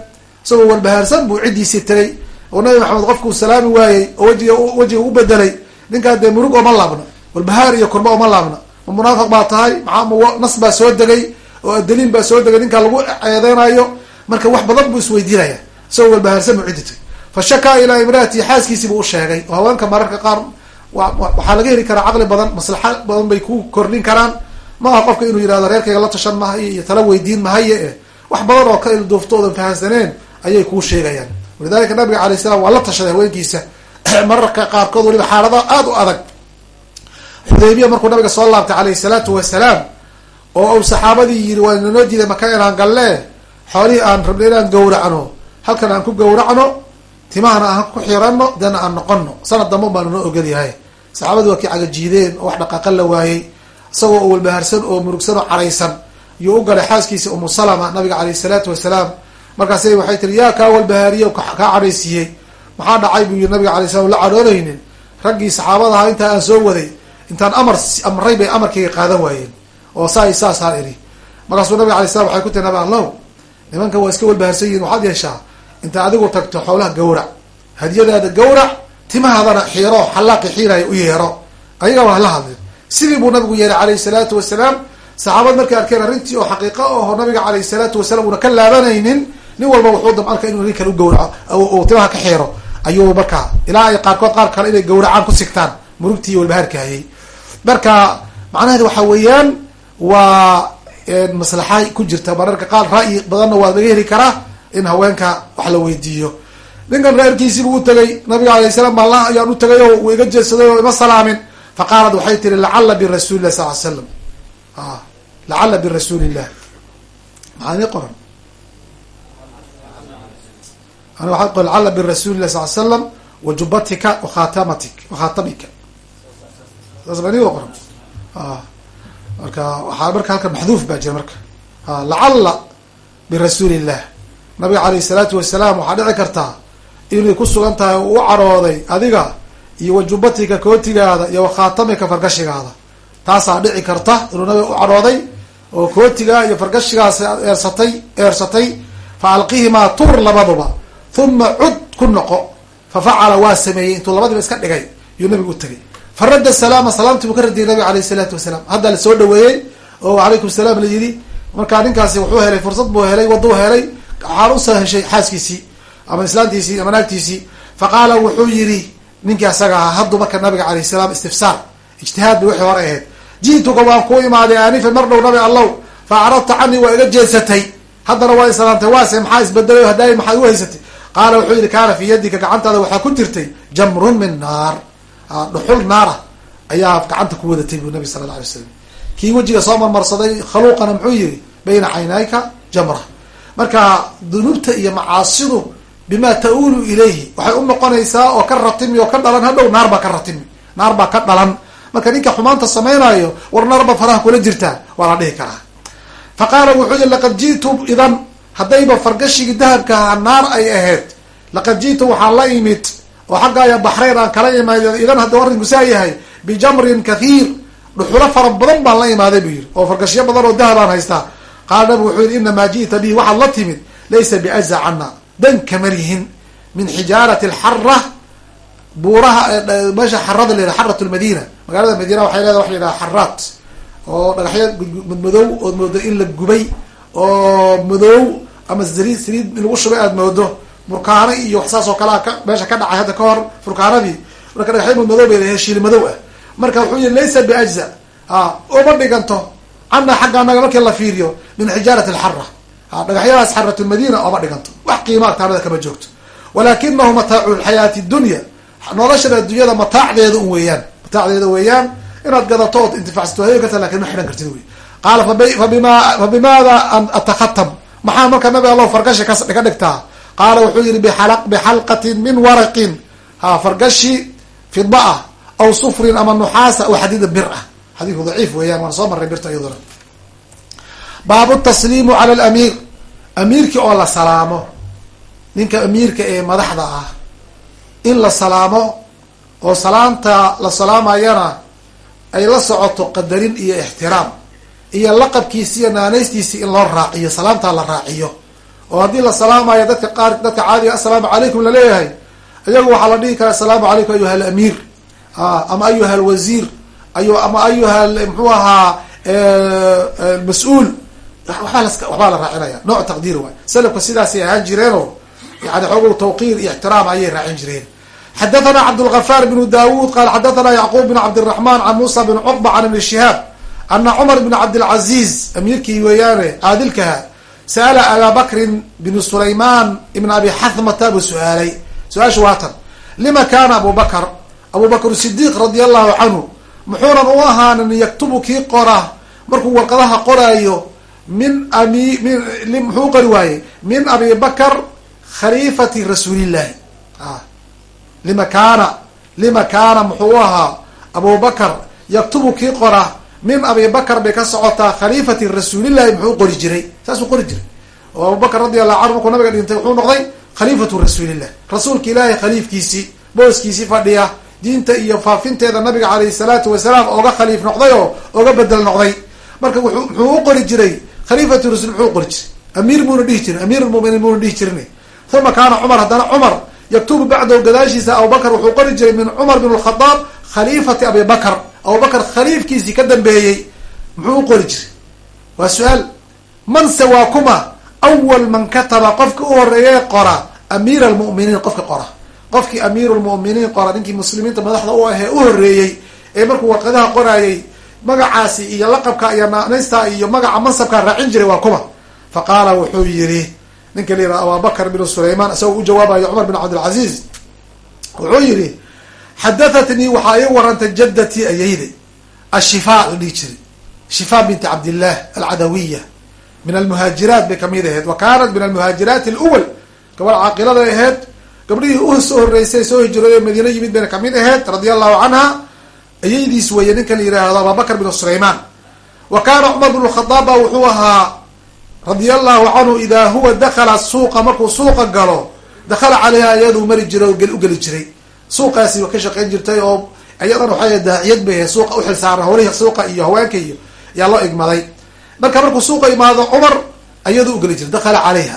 isagoo walbahaarsan buu ciddiisii tagay oo nabi maxamed qofkuu salaami waayey oo wejiga wejiga u bedelay ninkaa dee murug ooma laabna walbahaar iyo kurba oma laabna ma munaafiq baa tahay maxaa nas baa soo degay oo daliil baa soo degay ninkaa lagu eedeynayo marka wax badan buu isweydiinaya isagoo walbahaarsan buu ciddi tagay fa shakaa ilaa imraatihi xaaskiisii buu u sheegay oo haweenka mararka qaar waxaa laga heli karaa caqli badan maslaxa badan bay ku kordhin karaan ma aha qofka inuu yihahdo reerkayga la tashan mahayo iyo tala weydiin mahaye e wax badan oo ka ilduufto oodan fahansaneen ayay kuu sheegayaan. Walidalika nabiga alay salam waa la tashaday haweenkiisa. [CLEARS THROAT] Mararka qaarkood waliba xaalada aada u adag. Xudaybiya markuu nabiga soo laabtay alayhi salaatu wasalaam oo uu saxaabadii yiri waa nanoo diiday maka inaan galle xoolihii aan rabnay inaan gawracno halkan aan ku gawracno timahana aan ku xirano dana aan noqono sanad damba baana noo ogol yahay. Saxaabadii waa kii cagajiideen oo wax dhaqaaqan la waayey isagoo oo walbaharsan oo murugsan oo caraysan iyuu u galay xaaskiisa umu salama nabiga alayh salaatu wasalaam. Markaas waxay tiri yaa kaa walbahaariye kaa cadhaysiiyey maxaa dhacay buu yiri nabiga alay slam la cadhoonaynin raggii saxaabadaha intaa aan soo waday. Intaan amar amray bay amarkayga qaadan waayeen. Oo saa saasaan iri markaasuu nabiga alay slam waxay ku tiri nabi allow nimanka waa iska walbaharsan yihiin waxaad yeeshaa. Inta adigu tagto xoolaha gawrac hadiyadaada gawrac timahaadana xiiro xalaaqi xiiraya u yeero. Ayaga waa la hadlin sidii buu nabigu yeeray calayhi salaatu wasalaam. Saxaabad markay arkeen arrintii oo xaqiiqo aho nabiga calayhi salaatu wasalam una ka laabanaynin nin walba wuxuu damcalka inuu nin kale u gawraco timaha ka xiiro ayuu markaa ilaa ay qaarkood qaar kale inay gawracaan ku sigtaan. Murugtii walbahaarka hayay marka macnaheedu waxa weeyaan waa maslaxa ku jirta mararka qaar ra'yi badanna waa laga heli karaa in haweenka wax la weydiiyo. Ninkan reerkiisiibuu u tagay nabiga alayh salam baan la ayaan u tagay oo uu iga jeedsaday oo ima salaamin faqaalat waxay tiri lacala birasuuli lah sal slam lacala birasuuli illah maxaa nii qoran ana waxaa qor lacala birasuuli lah sal slam wa jubatika wakhatamatik wakhatamika saas baa nii qoran marka waxaa marka halkan maxduuf baa jira marka lacala birasuuli illah nabiga alayh salaatu wasalaam waxaa dhici kartaa inay ku sugan tahay u carooday adiga iyo wajubatika kootigaada iyo wakhaatamika fargashigaada. Taasaa dhici karta inuu nabiga u carooday oo kootigaa iyo fargashigaas eersatay eersatay fa alqihimaa tur labaduba huma cud ku noqo fa facala waa sameeyey intuu labadiba iska dhigay yuu nabigu u tegay fa radda salaama salaamtii buu ka radiyay nabiga alayh salaatu wasalaam. Hadda la soo dhaweeyey oo calaykum salaam la yidhi markaa ninkaasi wuxuu helay fursad buu helay waduu helay waxaan u soo heshay xaaskiisii ama islaantiisii ama naagtiisii. Fa qaala wuxuu yidhi ninkii asaga ahaa haddu marka nabiga alayh salaam istifsaar ijtihaad bay wixii hore ahayd. Ji'tuka waan kuu imaaday aanifan mar dhow nabi allow fa acradta canii waa iga jeedsatay haddana waa isalaantay waase maxaa isbedelay hadaay maxaad u haysatay? Qaala wuxuu yihi kaana fii yadika gacantaada waxaa ku jirtay jamrun min naar. Dhuxul naara ayaa gacanta ku wadatay buu nabi sala la alay slam kii wejiga soo marmarsaday khaluuqana muxuu yihi bayna caynayka jamra. Marka dunuubta iyo macaasidu bima ta-uulu ilayhi. Waxay u noqonaysaa oo ka ratimi oo ka dhalan hadhow naar baa ka ratimi naar baa ka dhalan. Marka ninka xumaanta samaynayo war naarba faraha kula jirtaa waa la dhihi karaa. Fa qaala wuxuu yihi laqad ji'tu idan haddayba fargashigii dahabkaha naar ay ahayd. Laqad ji'tu waxaan la imid oo xaggaaya baxrayn aan kala imaad idan hadduu arrinku saa yahay bijamrin kathiir dhuxulo fara badan baan la imaaday buu yihi oo fargashyo badan oo dahabaan haystaa. Qaala nabigu wuxuu yihi inamaa ji'ta bihi waxaad la timid laysa biaza cana dan kamarihin min xijaarati alxara buuraha meesha xarada la xarat lmadina magaalada madiina waxay leedahay waxa la yidhaha xaraat oo dhagaxyo madmadow ood moodo in la gubay oo madow ama saliid saliid in lagu shubay aada moodo furkaano iyo wax saas oo kalea ka meesha ka dhacay hadda ka hor furkaanadii marka dhagaxyo madmadow bay leedahay shiil madow ah. Marka wuxuu yihi laysa biajza uma dhiganto. Cana xagga anaga markii la fiiriyo min xijaarat alxara dhagaxyadaas xarat lmadina ooma dhiganto. Wax qiima agtaanada kama joogto. Walakinahu mataacu lxayaati dunya. Noloshan addunyada mataacdeeda un weeyaan. Mataacdeeda weeyaan inaad gadato ood intifacsato hay karta laakiin ma xidhan kartid wey qaala fabima fabimaada atakhatam? Maxaa marka nabi allow fargashi ka dhigtaa? Qaala wuxuu yihi bixalqatin min waraqin. Ha fargashi fida ah aw sufrin ama nuxaasa aw xadiida bir ah xadiidku daciif weeyaan waan soo marray birta iyaduna baabu tasliimu cala alamiir amiirkii oo la salaamo ninka amiirka ee madaxda ah in la salaamo oo salaamta la salaamayana ay la socoto qadarin iyo ixtiraam iyo laqabkiisi iyo naanaystiisi in loo raaciyo salaamtaa la raaciyo. Oo haddii la salaamayo dadka qaar dadka caadiga assalaamu calaykum la leeyahay iyagu waxaa la dhihi karaa assalaamu calaykum ayuha alamiir. Ama ayuha alwasiir ay ama ayuha mxuu ahaa mas'uul wabaa waxbaa la raacinaya. Nooc taqdiir waay. Salafka sidaasay ahaan jireenoo yani xoogu tawqiir iyo ixtiraam ayay raacin jireen. Xadathana cabdulgafaar bnu dawud qala xadathana yacquub bn cabdiraxman can muusa bn cuqba can ibni shihaab ana cumar bn cabdilcaziz amiirkii weeyaane caadilkaha sa'ala abaa bakrin bn sulayman ibn abi xathmata buu su'aalay. Su'aasha waatan lima kana abu bakr abu bakr sidiq radi allahu canhu muxuunan u ahaanin yaktubu kii qora markuu warqadaha qoraayo min ami min muxuu qori waaye min abi bakr khaliifati rasuulillahi. Lima kaana lima kaana muxuu ahaa? Abu bakr yaktubu kii qora min abi bakr bay ka socotaa khaliifati rasuulillahi muxuu qori jiray. Saasuu qori jiray. Oo abu bakr radi allahu canhu markuu nabiga dhintay wuxuu noqday khaliifatu rasuulillah rasuulka ilaahay khaliifkiisii booskiisii fadhiya diinta iyo faafinteeda nabiga calayhi salaatu wasalaam ooga khaliif noqday oo oga bedel noqday. Marka wuxuu muxuu u qori jiray khaliifatu rasul muxuu qori jiray. Amiir muuna dhihi jirin amiir lmuminiin muuna dhihi jirin. Uma kaana cumar haddana cumar yaktubu bacdahu gadaashiisa abubakr wuxuu qori jiray min cumar bin lkhadaab khaliifati abi bakr abubakr khaliifkiisii ka dambeeyey muxuu u qori jiray. Waa su'aal manse waa kuma awal man kataba qofka u horeeye qora amiir almu'miniin qofka qora. Qofkii amiiru lmu'miniin qora ninkii muslimiinta madaxda u ahee u horeeyey ee markuu warqadaha qoraayay magacaasi iyo laqabka iyo naanaysta iyo magaca mansabkaa raacin jiray waa kuma. Fa qaala wuxuu yihi ninka la yihah abubakr bin sulayman isagoo u jawaabayo cumar bin cabdilcaziz wuxuu yihi xadahatnii waxaa ii warantay jadatii ayayday ashifa la dhihi jiray shifa binti cabdillah alcadawiya min almuhaajiraat bay ka mid ahayd wa kaanat min almuhaajiraati alwal gabadh caaqilada ahayd gabdhihii u soo horeysay soo hijrooday madiina yimid bayna ka mid ahayd radia allahu canha ayaydiis weeye ninka la yihahdo abubakr bin sulayman wa kaana cumar bin khadaab wuxuu ahaa radia allahu canhu idaa huwa dakala suuqa markuu suuqa galo dakala caleyha iyaduu mari jiray oo ugeli jiray. Suuqaasi ka shaqeyn jirtay oo iyadan waxay daaciyad bay ahayd suuqa uxil saaran holihi suuqa iyo haweenka iyo yaa loo igmaday. Marka markuu suuqa imaado cumar ayaduu ugeli jiray dakala caleyha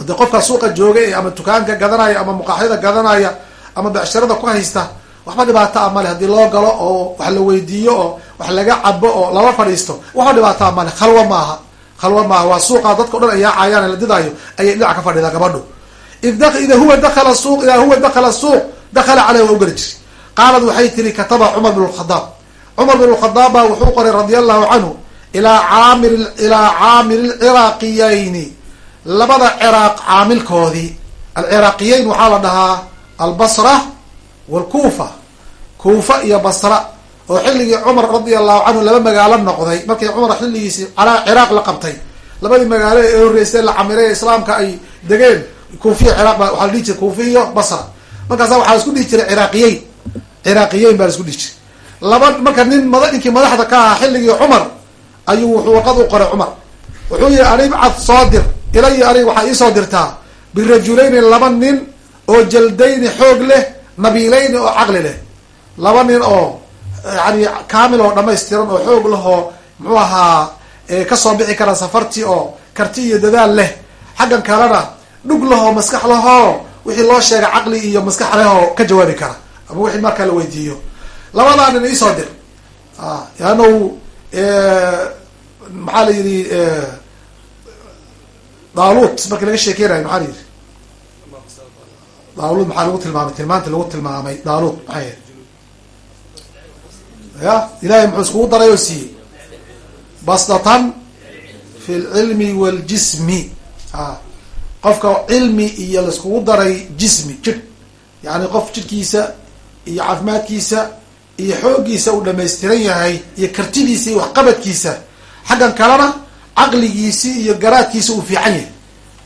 de qofka suuqa jooga ama dukaanka gadanaya ama muqaaxyada gadanaya ama becsharada ku haysta waxba dhibaato a male haddii loo galo oo wax la weydiiyo oo wax laga cabo oo lala fadhiisto waxba dhibaato a male khalwa maaha khalwa maaha waa suuqa dadka o dhan ay yaacayaan la didaayo ayay dhinac ka fadhidaa gabadhu. Ida huwa dakala suuq idaa huwa dakala suuq dakala caleyh waa ugeli jiri qaalad waxay tiri kataba cumar bin lkhadaab cumar bin lkhadaab baa wuxuu qoray radia allahu canhu ilaa caamir ilaa caamir lciraaqiyayni labada ciraaq caamilkoodii. Alciraaqiyeyn waxaa la dhahaa albasra walkuufa kuufa iyo basra oo xilligii cumar radia allahu canhu laba magaalo noqday. Markii cumar xilligiisii ciraaq la qabtay labadii magaalo ee horreysay la camiray islaamka ay degeen kuufiya ciraaq ba waxaa la dhihi jiray kuufi iyo basra. Markaasa waxaa la isku dhihi jiray ciraaqiyeyn ciraaqiyeyn baa la isku dhihi jiray. Laba marka nin mada ninkii madaxda ka ahaa xilligii cumar ayuu wuxuu warqad u qoray cumar. Wuxuu yihi anibcad soo dir ilaya anig waxaa iisoo dirtaa birajulayni laba nin oo jaldayni xoog leh nabiilayni oo caqli leh laba nin oo yani kaamil oo dhamaystiran oo xoog leh oo muxuu ahaa ka soo bixi kara safartii oo karti iyo dadaal leh. Xaggan kalena dhug lahoo maskax lahoo wixii loo sheegay caqli iyo maskax leh oo ka jawaabi kara. Ama wixii markaa la weydiiyo. Labadaa nin iisoo dir. Yaanu maxaa la yidhi daalut markii laga sheekeynayo maxaa la yidhi? Daalut maxaa lagu tilmaamay? Tilmaanti lagu tilmaamay daalut maxay ya ilahay muxuu iskugu daray oo siiyey. Basdatan fi lcilmi waljismi a qofka cilmi iyo laiskugu daray jismi jidh. Yani qof jidhkiisa iyo caafimaadkiisa iyo xooggiisa uu dhamaystiran yahay iyo kartidiisa iyo waxqabadkiisa. Xaggan kalena caqligiisi iyo garaadkiisa uu fiican yahay.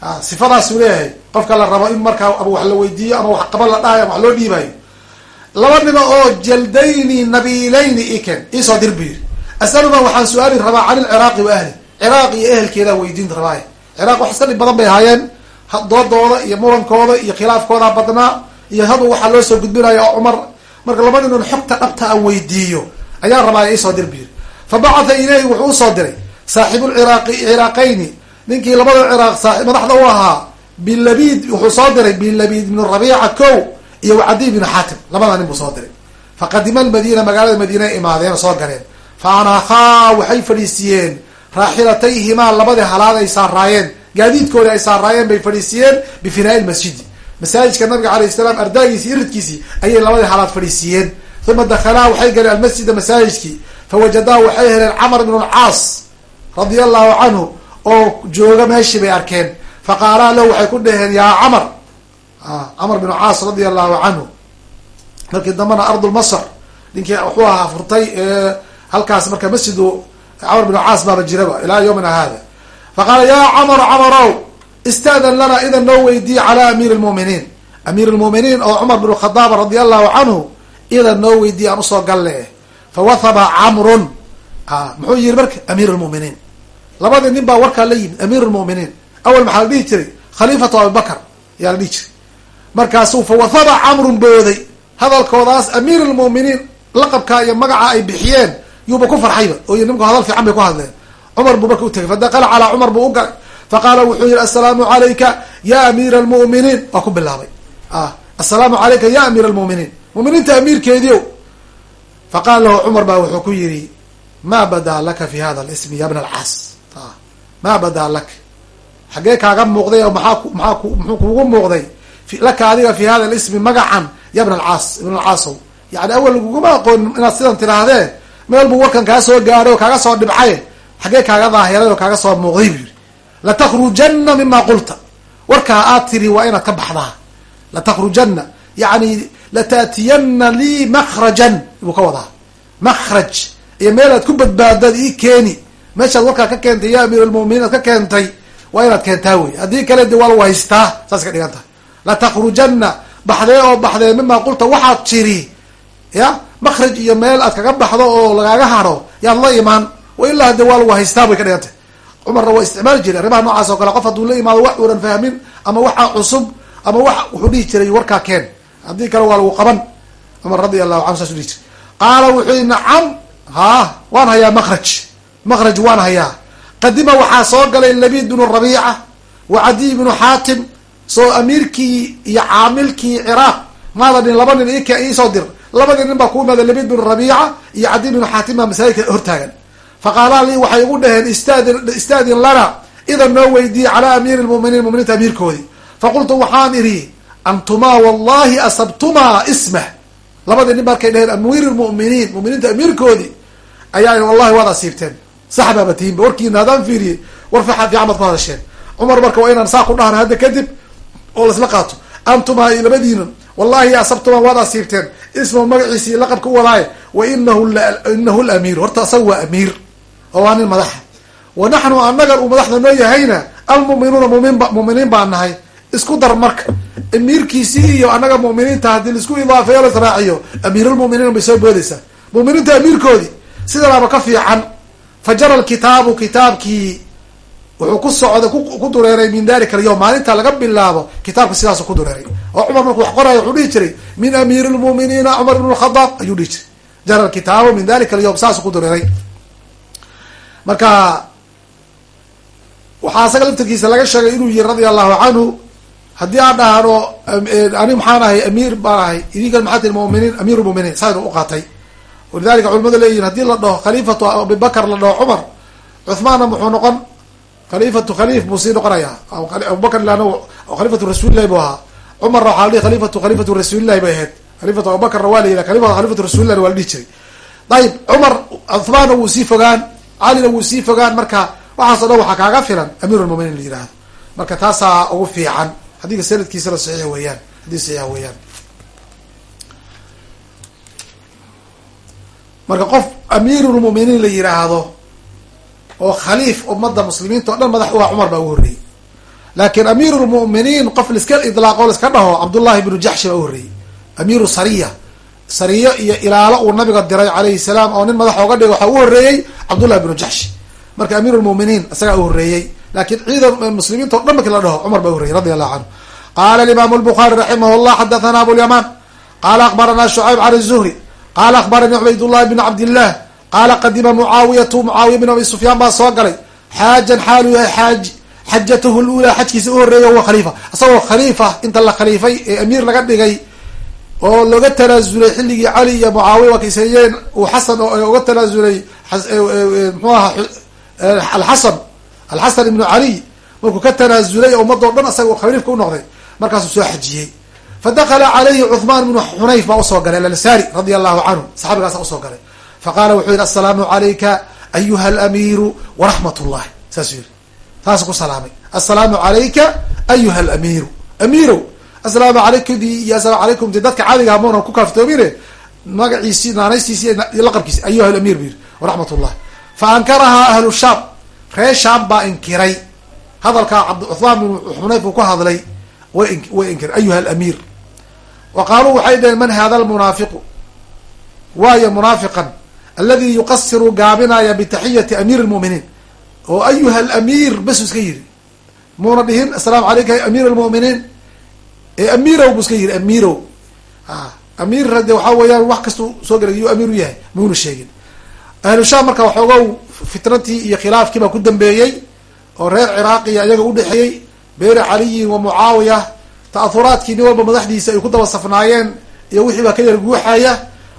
A sifadaasuu leeyahay. Qofka la rabo in markaa ama wax la weydiiyo ama wax qaban la dhahayo ama wax loo dhiibayo laba nino oo jaldayni nabiilayni iken iisoo dir bu yiri asaluma waxaan su'aali rabaa can ilciraaqi wa ahli. Ciraaq iyo ehelkeedaa weydiin rabaay ciraaq wax iska dhib badan bay ahaayeen. Doodooda iyo murankooda iyo khilaafkooda badnaa. Iyo hadu waxaa loo soo gudbinaya oo cumar. Marka laba ninon xogta dhabta aan weydiiyo ayaan rabaa isoo dir bu yiri fa bacatha ilayhi wuxuu u soo diray saaxibulciraaqi ciraaqayni. Ninkii labada ciraaq madaxda u ahaa bilabid wuxuu soo diray bilabid ibnu rabiica ko iyo wacadi ibnu xaatim labada nin buu soo diray. Faqadima almadiina magaalada madiina imaadeen soo galeen. Fa anaakaa waxay fadhiisiiyeen raaxilatayhimaa labadii halaad ay saaraayeen gaadiidkoodi ay saaraayeen bay fadhiisiiyeen bifinaa'i lmasjidi masaajidka nabiga alayh salaam ardaagiisi iridkiisii ayay labadii halaad fadhiisiiyeen uma dakalaa waxay galeen almasjida masaajidkii. Fawajadaa waxay heleen camar ibn lcaas radia allahu canhu oo jooga meeshii bay arkeen. Faqaalaa lahu waxay ku dhaheen yaa camar camar binu caas radia allahu canhu markii dambena ardulmasr ninkii wuxuu ahaa furtay halkaas marka masjidu camar binu caas baaba jiraba ilaa yawmina hada faqaala yaa camar camarow ista'dan lana idan noo weydiiye calaa amiiri lmuminiin amiir lmuminiin oo cumar bin khadaab radia allahu canhu idan noo weydiiye aan u soo galle fawahaba camrun muxuu yihi marka amiir lmuminiin labadii nin baa warkaa la yimid amiir lmuminiin awal maxaa la dhihi jiray khaliifatu abibakr ayaa la dhihi jiray markaasuu fawahaba camrun booday. Hadalkoodaas amiir lmuminiin laqabkaa iyo magaca ay bixiyeen yuuba ku farxayba. Oo y nimku hadal fiican bay ku hadleen. Cumar buu marka utagay fadakala calaa cumar buu u galay. Faqaala wuxuu yihi assalaamu calayka ya amiira almu'miniin waa ku bilaabay. Assalaamu calayka ya amiira almu'miniin muminiinta amiirkeediio faqaala lahu cumar baa wuxuu ku yihi ma badaa laka fi hada lismi ya bna alcaas ma badaa laka xaggee kaaga muuqday oo maaa maaa muxuu kugu muuqday laka adiga fi hada lismi magacan ya bna alcaas ibn alcaasow yani awal laguguma aqoonin inaad sidan tidhaahdee meel buu warkan kaa soo gaaray oo kaaga soo dhibcay xaggee kaaga daahiray oo kaaga soo muuqday bu yihi latakhrujana mima qulta warkaa aad tiri waa inaad ka baxdaa latakhrujana yani lataatiyana lii makrajan buu ka wadaa makraj iyo meel aad ku badbaadad ii keeni meeshaad warkaa ka keentay ya amiir lmuminiin aad ka keentay waa inaad keentaa wey haddii kale de waa lagu haystaa saas ka dhigan tahay latakhrujana baxdee oo baxdee mima qulta waxaad tiri ya? Makraj iyo meel aad kaga baxdo oo lagaaga haro yaad la imaan. Wa ilaa hade waa lagu haystaa bay ka dhigan tahay cumarna waa isticmaali jiray arrimaha noocaas oo kale qof hadduu la imaado wax uunan fahmin ama waxa cusub ama wax wuxuu dhihi jiray warkaa keen. Haddii kale waa lagu qaban. Cumar radia allahu canhu saasuu dhihi jiray. Qaala wuxuu yihi nacam. Haa waan hayaa makraj makraj waan hayaa. Qadima waxaa soo galay labid bnu rabiica wa cadiy bnu xaatim soo amiirkii iyo caamilkii ciraaq maada nin laba nin ik iisoo dir. Labadii nin baa ku imaada labid bnu rabiica iyo cadiy bnu xaatim baa masaajidka hortaagan faqaalaa lii waxay igu dhaheen istadin istadin lana idan noo weydiiye calaa amiiri lmuminiin muminiinta amiirkoodii. Faqultu waxaan idhi antumaa wallahi asabtumaa ismah. Labadii nin markay dhaheen amiir lmuminiin muminiinta amiirkoodii. Ayaa wallahi waad asiibteen. Sax baaba tihinba warkiina haddaan fiiriyey war fiican baad ku hadasheen. Cumar marka waa inaan saa ku dhahna hadda kadib oo laisla qaato. Antumaa labadiina wallahi asabtumaa waad asiibteen isma magaciisii laqabka u wadaaye. Wa inahu inahu lamiir horta asaga waa amiir. Oo waa nin madaxa. Wa naxnu annagan uu madaxda noo yahayna almu'minuuna muminba muminiin baan nahay. Isku dar marka amiirkiisii iyo annaga mu'miniinta haddii la isku idaafeeyo lasraaciyo amiirulmuminiin bay soo boodaysaa. Mu'miniinta amiirkoodii sidanaaba ka fiican. Fa jara lkitaabu kitaabkii wuxuu ku socday ku dureeray min dalika alyawm. Maalinta laga bilaabo kitaabka sidaasu ku dureeray. Oo cumar markuu wax qorayo wuxuu dhihi jiray min amiiri lmuminiina cumar ibn lkhadaab ayuu dhihi jiray. Jara lkitaabu min dalika alyawm saasu ku dureeray. Marka waxaa isaga laftirkiisa laga sheegay inuu yihi radia allahu canhu haddii aan dhahno ani maxaan ahay amiir baan ahay idinkan maxaa tii muminiin amiir muminiin? Saanu uqaatay walidalika culimadu leeyihiin haddii la dhaho khaliifatu abibakar la dhaho cumar cuthmaanna muxuu noqon khaliifatu khaliif buu sii noqonayaa abubakar ilana khaliifatu rasuulillahi buu ahaa. Cumarna waxaa la dhihi khalifatu khalifatu rasuulillahi bay ahayd. Khaliifatu abubakarna waa la yihaha khalifa khalifatu rasulillahi waa la dhihi jiray. Ayib cumar cuthmaanna wuu sii fogaan calina wuu sii fogaan. Marka waxaaso dhan waxaa kaaga filan amiir lmuminiin la yihahdo marka taasaa ugu fiican. Xadiika sanadkiisana saxiix weeyaan. Hadii saxiix weeyaan. Marka qof amiirulmuminiin la yihaahdo oo khaliif ummadda muslimiinta o dhan madax u ah cumar baa ugu horreeyey. Laakiin amiirulmuminiin qof laiska idlaaqo laiska dhaho cabdullahi bnu jaxshi baa u horreeyey. Amiiru sariya. Sariyo iyo ilaalo uu nabiga diray calayhi salaam oo nin madax ooga dhiga waxaa ugu horreeyey cabdullahi bnu jaxshi marka amiir lmuminiin isagaa u horreeyey. Laakiin ciidan muslimiinta o dhan marki la dhaho cumar baa uhorreyey radi allahu canhu qala imaamu lbukhari raximah llah xadathana abulyamaan qala akbarana shucayb can zuhri qaala akhbaranii cubaydullahi bn cabdillah qaala qadima mucaawiyatu mucaawiya bin abi sufyaan baa soo galay. Xaajan xaalu yahay xaaji xajatahu lulaa xajkiisa u horreeya huwa khaliifa. Isagoo khaliifa inta la khaliifay ee amiir laga dhigay oo looga tanaasulay xilligii cali iyo mucaawiya waa kayseeyeen uu xasan uga tanaasulay mxuu aha alxasan alxasan ibnu caliy markuu ka tanaasulay ummadoo dhan isaga khaliifka u noqday markaasuu soo xajiyey. Fadakala calayhi cuhmaan ibnu xunayf baa u soo galay alansari radia allahu canhu saxaabigaasa u soo faqala wuxuu yihi assalaamu calayka ayuha alamiiru waraxmat llahi saasuu yihi taasuu ku salaamay assalaamu calayka ayuha alamiiru amiirow assalaamu alaykumdi iyo assalaamu calaykum de dadka caadiga muna ku kaaftoomine magaciisi naanaystiisi iyo laqabkiisi ayuha alamiir bu yihi waraxmat llah fa ankarahaa ahlu shaam ree shaam baa inkiray hadalkaa cuhmaan bin xunayf uu ku hadlay way inkiray ayuha alamiir wa qaaluu waxay dhaheen man hada almunaafiqu waayo munaafiqan aladi yuqasiru gaabinaya bitaxiyati amiir lmuminiin oo ayuha alamiir basu iska yidhi. Muuna dhihin assalaamu calayka amiir almuminiin ee amiirow bu iska yidhi amiirow amiir de waxaa weeyaan wax kastuu soo gelay yuu amiir u yahay muuna sheegin. Ahlu shaam marka waxoogow fitnatii iyo khilaafkii baa ku dambeeyey oo reer ciraaqiya iyaga udhexeeyey beyna caliyin wa mucaawiya ta'ahuraadkii nin walba madaxdiisa ay ku daba safnaayeen iyo wixii baa ka yar guuxaya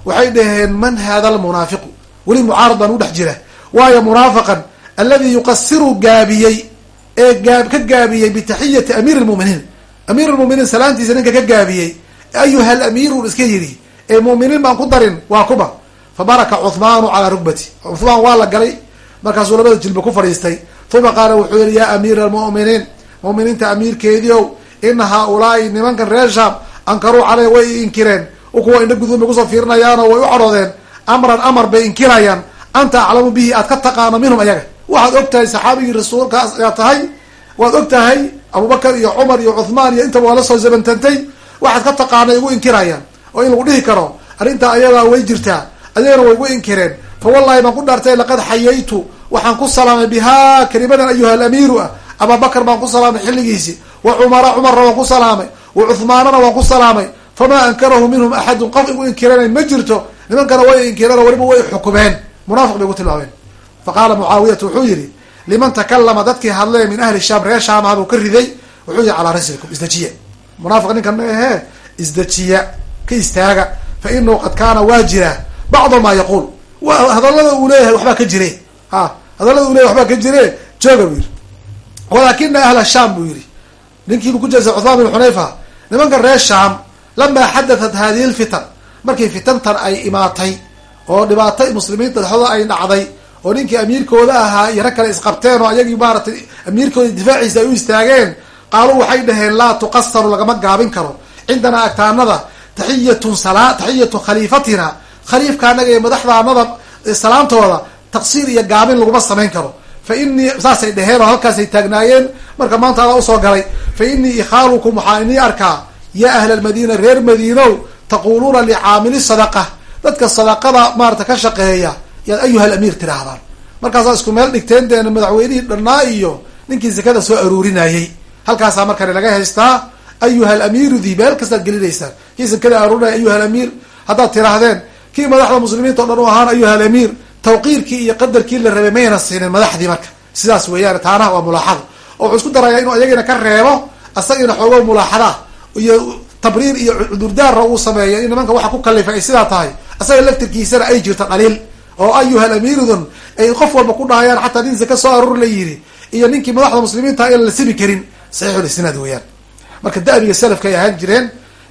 waxay dhaheen man hada almunaafiqu? Weli mucaarad baan udhex jira. Waayo munaafaqan aladi yuqasiru gaabiyey ee gaab ka gaabiyey bitaxiyati amiir lmuminiin amiir lmuminiin salaantiisa ninka ka gaabiyey ayuha alamiiru? iska yidhi. Ee muminiin baan ku darin waa kuba fabaraka cuhmaanu calaa rugbati. Cuhmaan waa la galay markaasuu labada jilba ku fadhiistay. Uma qaala wuxuu yihi yaa amiira almu'miniin mu'miniinta amiirkeediow ina haaulaai nimankan reer shaam ankaruu caley way inkireen kuwa indha gudun bay ku soo fiirinayaanoo way u cadhoodeen amran amar bay inkirayaan anta aclamu bihi aad ka taqaano minhum ayaga. Waxaad og tahay saxaabigii rasuulkaas ayaa tahay waad og tahay abubakar iyo cumar iyo cuthmaan iyo intaba waa la soo zabantantay. Waxaad ka taqaanay igu inkirayaan. Oo in lagu dhihi karo arrintaa ayadaa way jirtaa ayagana way igu inkireen. Fa wallahi baan ku dhaartay laqad xayaytu waxaan ku salaamay bihaa kelimadan ayuha alamiiru ah. Ababakar baan ku salaamay xilligiisi wa cumara cumarna waan ku salaamay wa cuhmaanana waan ku salaamay famaa ankarahu minhum axadun qof igu inkirana ma jirto. Nimankana way inkireen oo weliba way xukumeen. Munaafiq bay ku tilmaameen. Fa qaala mucaawiyatu wuxuu yihi liman takalama dadkii hadlee min ahli shaam reer shaamaha buu ka riday? Wuxuu yihi calaa rislikum isdejiya munaafiq ninkan ma ahee isdejiya ka istaaga. Fa inahu qad kaana waa jira bacdu maa yaquul. Hadalada uu leeyahay waxbaa ka jire. Ha hadalada uu leyahy waxbaa ka jire jooga buu yihi walaakina ahla shaam buu yihi ninkiibu ku jeestay cuhmaan bin xunayfa nimanka reer shaam lamaa xadatat hadihi lfitan markii fitantan ay imaatay oo dhibaato muslimiinta dhexdooda ay dhacday oo ninkii amiirkooda ahaa iyo rag kale isqabteen oo ayagii maaratay amiirkooda difaaciisa ay u istaageen qaaluu waxay dhaheen laa tuqasaru lagama gaabin karo. Cindanaa agtaanada taxiyatun sala taxiyatu khaliifatina khaliifka anaga iyo madaxdaanada salaantooda taqsiir iyo gaabin laguma samayn karo. Fa inii saasay dheheen oo halkaasay taagnaayeen. Marka maanta adaa u soo galay fa inii ikhaalukum waxaa inii arkaa yaa ahla almadiina reer madiinow taquluuna licaamili sadaqa. Dadka sadaqada maarata ka shaqeeya yaad ayuha alamiir tidhaahdaan markaasaa isku meel dhigteen deena madaxweynihii dhannaa iyo ninkii zakada soo aruurinayey. Halkaasaa markani laga haystaa ayuha alamiiru dii meel kastaad gelinaysaan. Kii zakada aruurinaya ayuha alamiir haddaad tidhaahdeen. Kii madaxda muslimiinta o dhan u ahaan ayuha alamiir tawqiirkii iyo qadarkii la rabay mayna siinin madaxdii marka. Sidaas weeyaan taanaha waa mulaaxada oo wuxuu isku darayaa inuu ayagiina ka reebo asagiina xoogo mulaaxadaa iyo tabriir iyo cudurdaarra uu sameeyo in nimanka waxa ku kalifay ay sidaa tahay. Asaga laftirkiisana ay jirto dhaliil. Oo ayuha alamiirudun ay qof walba ku dhahayaan xataa nin zaka soo aruur la yidhi iyo ninkii madaxda muslimiinta in la simi karin. Saxiixulisnaad weeyaan. Marka da'biga salafka ay ahaan jireen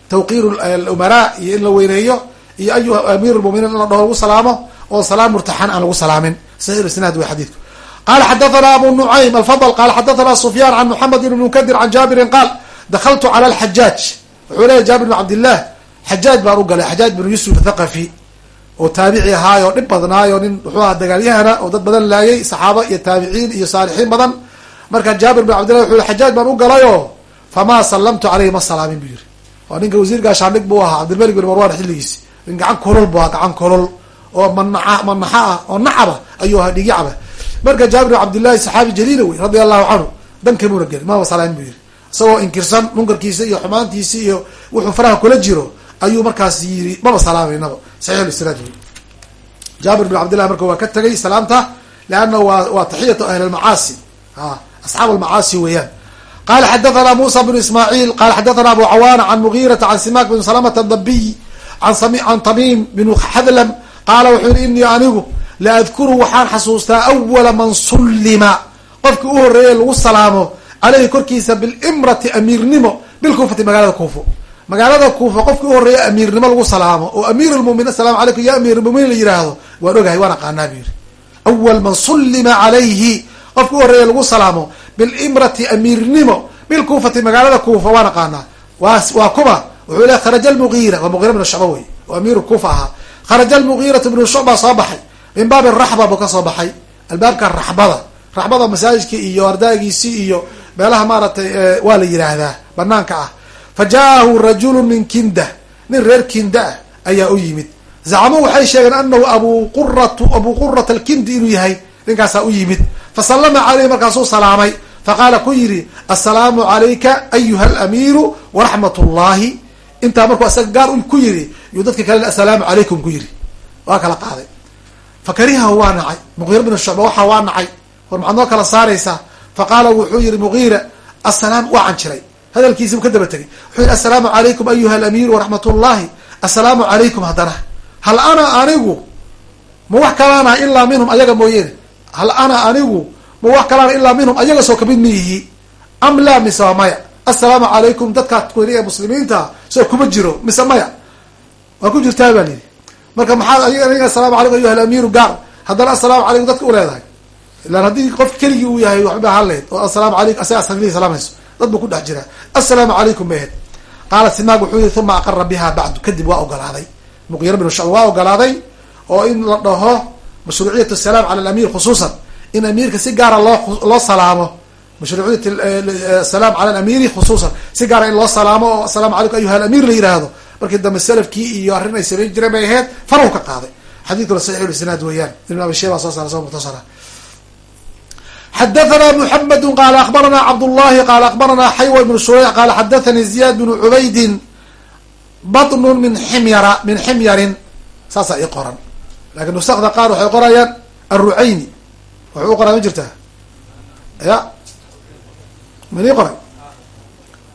tawqiir alumaraa iyo in la weyneeyo iyo ayuha amiir lmuminiin in la dhaho lagu salaamo oo salaam murtaxan aan lagu salaamin. Saxiixulisnaad wey xadiidku. Qala xadathana abu nucaym alfadl qala xadathana sufyaan can moxamed ibn munkadir can jaabirin qaal dakaltu cala alxajaaj wuxuu leeyahy jaabir bn cabdillah xajaaj baan u galay xajaaj binu yusuf thaqafi oo taabici ahaayo dhib badnaayo nin wuxuu ahaa dagaalyahana oo dad badan laayay saxaaba iyo taabiciin iyo saalixiin badan marka jaabir bin cabdillah wuxuu xajaaj baan u galayoo famaa sallamtu caleyhi ma salaamin buu yihi waa ninka wasiir gaashaandhig buu ahaa cabdilmalik bin marwan xilligiisi nin gacan kolol buu ahaa gacan kolol oo manaca manaxa ah oo nacaba ayuu ahaa dhigicaba marka jaabir bin cabdillahi saxaabi jaliila wey radia allahu canhu dankamuuna gelin maba salaamin buu yihi isagoo inkirsan munkarkiisa iyo xumaantiisi iyo wuxuu faraha kula jiro ayuu markaas yiri maba salaamaynaba saxiix isnaad wey jaabir bin cabdillah marka waa ka tegay salaamta leanna waa waa taxiyatu ahli lmacaasi a asxaab almacaasi weeyaan. Qala xadathana musa bnu ismaaciil qala xadathana abu cawaana can mugiirata can simak bn salamata dabiy can tamim bn xadlam qaala wuxuu yihi inii anigu la adkuru waxaan xasuustaa awala man sullima. Qofkii u horeeyey lagu salaamo caleyhi korkiisa bilimrati amiirnimo bilkuufati magaalada kuufo magaalada kuufa qofkii u horreeya amiirnimo lagu salaamo oo amiir lmuminiin asalamu alaykum ya amiir lmuminiin la yihahdo waan ogahay waan aqaanaa bu yihi awal man sullima calayhi qofkii u horreeya lagu salaamo bilimrati amiirnimo bilkuufati magaalada kuufa waan aqaanaa wa waa kuma wuxuu le kharaja almugiira waa mugiira bnu shucba wey oo amiir kuufa ahaa. Kharaja almugiiratu bnu shucba soo baxay. Min baabi raxba buu ka soo baxay. Albaabka raxbada raxbada masaajidka iyo ardaagiisi iyo meelaha maaragtay waa la yidhaahdaa banaanka ah. Fa ja'ahu rajulu min kinda nin reer kinda ah ayaa u yimid. Zacmu waxay sheegeen anahu abu abu qurat alkindi inuu yahay ninkaasaa u yimid. Fasallama caleyhi markaasuu salaamay. Faqaala ku yidhi assalaamu calayka ayuha alamiiru waraxmat ullahi intaa markuu asaga gaar ku yidhi yuu dadka kale assalaamu calaykum ku yidhi. Waa kala qaaday. Fakarihahu waa nacay. Mugiira bnu shucba waxa waa nacay. War maxaad noo kala saaraysaa faqaala wuxuu yihi mugiira asalaam waa canjiray hadalkiisibu ka daba tegay wuxuu yihi assalaamu calaykum ayuha alamiiru waraxmat ullahi assalaamu calaykum haddana hal ana anigu ma wax kalaana ilaa minhum ayaga mooyeene hal ana anigu ma wax kalaana ilaa minhum ayaga soo ka mid miyihi am laa mise waa maya assalaamu calaykum dadkaa kweli ee muslimiinta soo kuma jiro mise maya waa ku jirtaa baa lihi marka maxaa aniga asalamu calaykum ayuha alamiiru gaar haddana assalaamu calaykum dadka uleedahay ilaan haddii qof keligii uu yahay waxba haleyd oo assalaamu alaykum asaga asagli salaamayso dad buu ku dhex jiraa assalaamu calaykum ba ahed qaala simaag wuxuu yihi uma aqara biha bacdu. Kadib waa ogolaaday. Muqyar binu shacb waa ogolaaday oo in la dhaho mashruuciyat asalaam cala alamiir khusuusan in amiirka si gaara loo loo salaamo. Mashruuciyat asalaam cala alamiiri khusuusan si gaara in loo salaamo oo assalaamu calaykum ayuha alamiir la yihahdo markii dambe salafkii iyo arrin ay samayn jireen bay ahayd faraw ka qaaday. Xadiidkuna saxiix isnaad weeyaan. Ibn abi shayba soo saara soo mukhtasara xadathana muxamedu qaala akbarana cabdullahi qaala akbarana xaywa ibnu shureyx qaala xadathani ziyaad bnu cubaydin batnun min ximyara min ximyarin saasaa ii qoran laakiin nusakda qaar waxay qorayaan alrucayni waxuu u qoraa ma jirtaa ya min ii qoray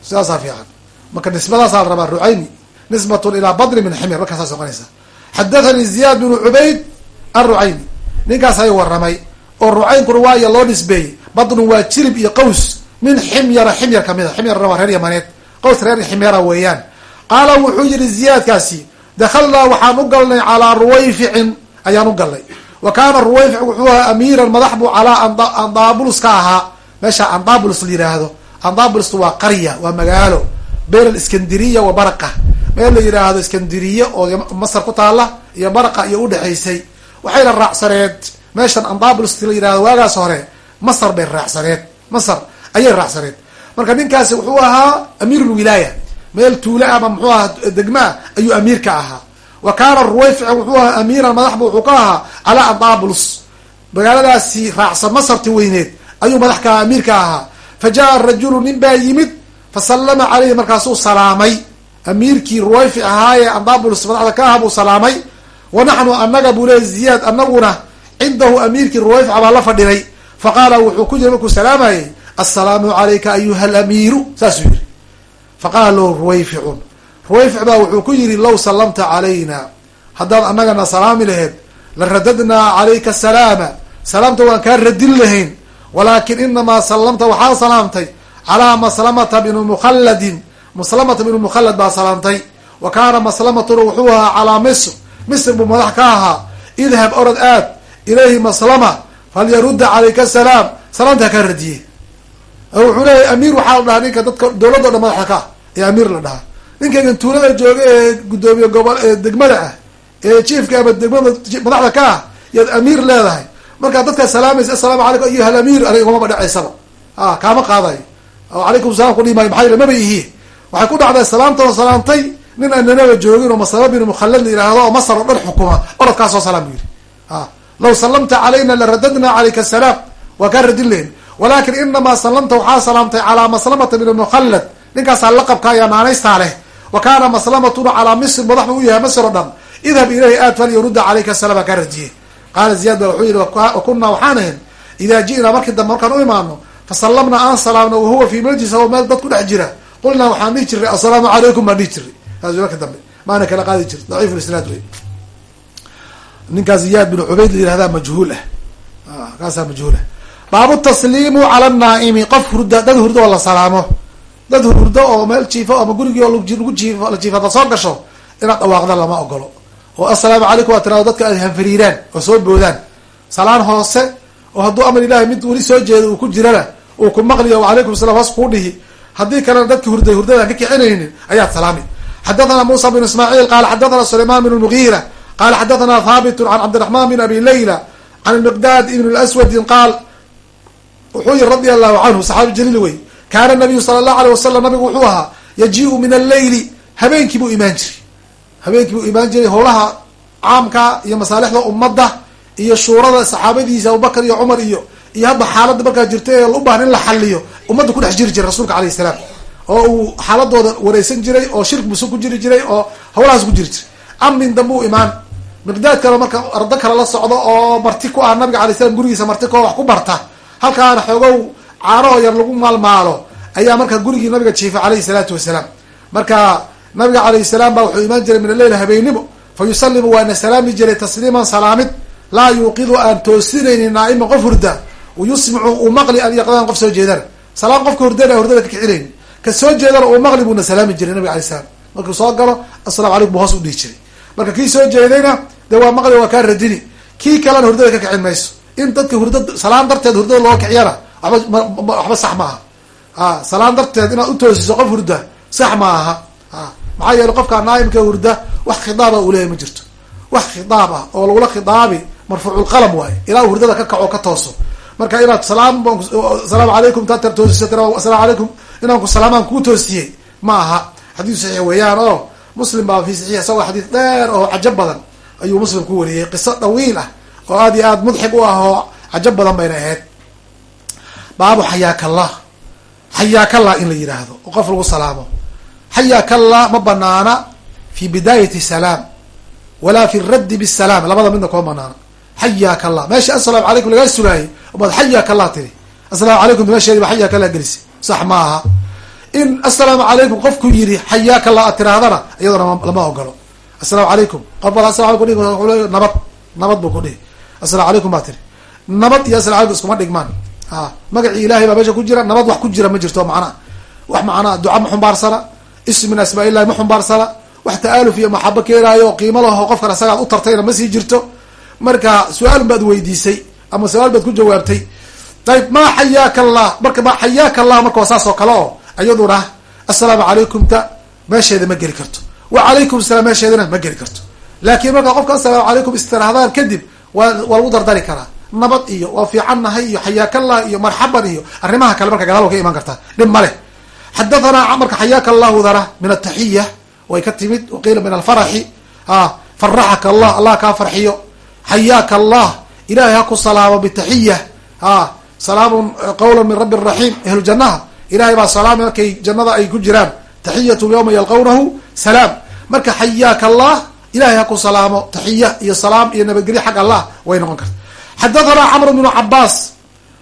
sidaasaa fiican marka nisbadaasaa la rabaa rucayni nisbatun ilaa batni min ximyar markaa saas noqonaysa xadathani ziyaad bnu cubayd alrucayni ninkaas ay waramay oo rucaynkuna waaya loo nisbeeyey badnun waa jirib iyo qaws min ximyara ximyar ka mid a ximyarna waa reer yamaneed qaws reer ximyara weeyaan. Qaala wuxuu yihi ziyaadkaasi dakhalnaa waxaan u galnay calaa ruwayficin ayaan u galnay. Wa kaana ruwayfic wuxuu ahaa amiiran madax buu calaa andabulus ka ahaa meesha andabulus la yidhaahdo andabulus waa qarya waa magaalo been aliskandiriya wa baraqa. Meel la yidhaahdo iskandiriye oo masar ku taala iyo baraqa iyo udhexaysay waxayna raacsaneed meeshan andabulus la yidhahdo waagaas hore masar bay raacsaneed masar ayay raacsaneed marka ninkaasi wuxuu ahaa amiir lwilaaya meel tuule ama muxuu ahaa degmaa ayuu amiir ka ahaa. Wa kaana ruwayfic wuxuu ahaa amiiran madaxbu wuxuu ka ahaa calaa andabulus magaaladaasi raacsan masarti weyneed ayuu madax ka amiir ahaa. Fa jaa rajulu nin baa yimid fa sallama caleyhi markaasuu salaamay. Amiirkii ruwayfic ahaa ee andabulus madaxda ka ahaa buu salaamay. Wa naxnu anaga buu leey ziyaad anaguna cindahu amiirkii ruwayfica baa la fadhinay fa qaala wuxuu ku yiri markuu salaamayay assalaamu calayka ayuha alamiiru. Saasuu yihi faqaala lahu ruwayficun ruwayfic baa wuxuu ku yihi low sallamta calayna haddaad annagana salaami laheyd la radadnaa calayka asalaama salaamta waan kaa radin lahayn walaakin inamaa sallamta waxaa salaamtay calaa maslamata bni mukhalladin. Maslamata bnu mukhallad baa salaamtay. Wa kaana maslamatuna wuxuu ahaa calaa misr misr buu madax ka ahaa. Idhab orod aad ilayhi maslama falyarudda calayka asalaam salaamta ha kaa radiye wuxuu leeyahy amiir waxaa la dhahaa ninka dadka dowladdo dhan madaxda ka ee amiir la dhahaa ninkaygan tuulada jooga ee guddoomiye gobol ee degmada ah ee jiefka ama degmada madaxda ka ah yaad amiir leedahay markaa dadkaa salaamaysa assalaamu calaykum ayuha alamiir aniga kumaba dhacaysaba a kaama qaadayo oo calaykum salam kudhihi maayo maxaa yile maba ihi waxay ku dhacday salaamtao salaamtay nin aananaba joogin oo maslama bin mukhallad la yihahdo oo masar oo dhan xukuma orodkaasoo salaam bu yihi a law sallamta calayna laradadna calayka asalaam waa kaa radin lehin walakin inamaa sallamta waxaa salaamtay calaa maslamata bin mukhallad ninkaasaa laqabka ayaa naanaystaa leh wa kaana maslamatuna calaa misr madax buu u yahay masr oo dhan idhab ilayhi aad fal yurudda calayka salama kaa radiyey qaala ziyaad ba wuxuu yihi wakunaa waxaan ahayn idaa ji'naa markii dambe markaan u imaano fasallamna aan salaamna wahuwa fii majlis o meel dad ku dhex jira qulnaa waxaan dhihi jiray assalaamu calaykum baan dhihi jiray saas marka dambe maana kala qaadi jiri daciif isnaad wey ninkaa ziyaad bin cubayd la yihahdaa majhuul ah. Kaasaa majhuul ah. Baabu tasliimu cala naaimi qof hurda dad hurdo oo la salaamo. Dad hurdo oo meel jiifo ama gurigii oo lagu jiifo la jiifo hada soo gasho inaad dhawaaqda lama ogolo oo assalaamu calaykum waa tirado dadka ay hanfariiraan oo soo boodaan. Salaan hoose oo hadduu amar ilahi mid weli soo jeeda uu ku jirana uu ku maqliyo wacalaykum salam hoos kuu dhihi. Haddii kalena dadki hurday hurdadaan ka kicinaynin ayaad salaami. Xadathana musa bn ismaaciil qala xadathana sulayman bn lmugiira qala xadathana thaabitun can cabdiraxman bin abi layla can miqdaad ibn lswadin qaal wuxuu yihi radia allahu canhu saxaabi jaliil wey kaana nabiyu sala allahu aleyh wasalam nabigu wuxuu ahaa yajiu min alleyli habeenkii buu imaan jiray habeenkii buu imaan jiray howlaha caamka iyo masaalixda ummadda iyo shuurada saxaabadiisa abubakar iyo cumar iyo iyo hadda xaaladda markaa jirta ee u baahan in la xaliyo ummadda kudhex jiri jiray rasuulka alayh salaam oo uu xaaladooda wareysan jiray oo shirk buse ku jiri jiray oo hawlahaas ku jiri jiray amin dambe u imaan miqdaad kale marka ardo kale la socdo oo marti ku ah nabiga alay slam gurigiisa marti kao wax ku barta halkaana xoogow caarahoo yar lagu maalmaalo ayaa marka gurigii nabiga jiifay alayhi salaatu wasalaam. Marka nabiga alayh salaam baa wuxuu imaan jiray min alleyl habeennimo fa yusalimu waana salaami jiray tasliiman salaamid laa yuuqidu aan toosinaynin naa'iman qof hurda yusmicu uu maqli an yaqdaan qof soo jeedana salaam qofka hurdana hurdada ka kicinayni ka soo jeedana uu maqli buuna salaami jiray nabiga alay slam markuu soo galo assalamu calaykum hoos u dhihi jiray marka kii soo jeedayna dee waa maqli waa kaa radini. Kii kalena hurdada ka kicin mayso. In dadka hurda salaan darteed hurdada loo kiciyana waba waxba sax ma aha salaan darteed inaad utoosiso qof hurda sax ma aha a maxaa yeele qofka naaimka hurda wax khidaaba uu leeyahy ma jirto. Wax khidaab ah oo lagula khidaabi marfuuculqalam waaye. Ilaa uu hurdada ka kaco ka tooso. Marka inaad salaam asalaamu calaykum taa toosiso asalamu calaykum inaan ku salaamaan kuu toosiyey ma aha xadiis saxiix weeyaan oo muslim baa fi saxiix isagoo xadiis dheer oo cajab badan ayuu muslim ku wariyey. Qiso dhawiil ah oo aad iyo aad mudxig u ah oo cajab badan bayna ahayd. Baabu xayaakallah. Xayaakallah in la yidhaahdo oo qof lagu salaamo. Xayaakallah ma banaana fi bidaayati salaam walaa fi raddi bisalaam labada midna kuma banaana. Xayaaka allah meesha assalaamu calaykum lagaa sugaayay umaad xayaaka allah tiri. Assalaamu calaykum meesheedi ba xayaaka allah gelisa sax ma aha in assalaamu calaykum qofku yidhi xayaaka allah aad tirahdana iyadona lama ogolo assalaamu calaykum. Qof bal asalamu alaykum l nabad nabad buu ku dhihi. Assalamu calaykum baa tiri. Nabad iyo asalamu alaykum iskuma dhigmaan. A magacii ilahay baa meesha ku jira nabad wax ku jira ma jirto macnaa. Wax macnaa duca ma xumbaarsana ism min asmaa illahi ma xumbaarsana wax ta-aaluf iyo maxabo keenaayo qiimo laho qofkan asagaad u tartayna ma sii jirto. Marka su'aal baad weydiisay ama su'aal baad ku jawaabtay ayb ma xayaaka allah marka ma xayaaka allah marka waa saas oo kale oo iyaduna assalaamu calaykum ta meesheeda ma geli karto. Wa calaykum salaam meesheedana ma geli karto. Laakiin markaa qofka assalaamu calaykum istirahdaan kadib waa waa lagu dardari karaa. Nabad iyo waa fiican nahay iyo xayaakallah iyo marxaban iyo arrimaha kale marka gadaal wa ka iman kartaa dhib ma leh. Xadathana marka xayaaka allahu dara min ataxiya way ka timid waqiila min alfaraxi. A faraxaka allah allah kaa farxiyo. Xayaaka allah ilahay ha ku salaamo bitaxiya a salaamun qawla min rabbi raxiim ahlu jannaha ilahay baa salaamay markay jannada ay ku jiraan. Taxiyatu yawma yalqawnahu salaam. Marka xayaaka allah ilahay ha ku salaamo. Taxiya iyo salaam iyo nabadgelyo xag allah way noqon karta. Xadathana camr bnu cabaas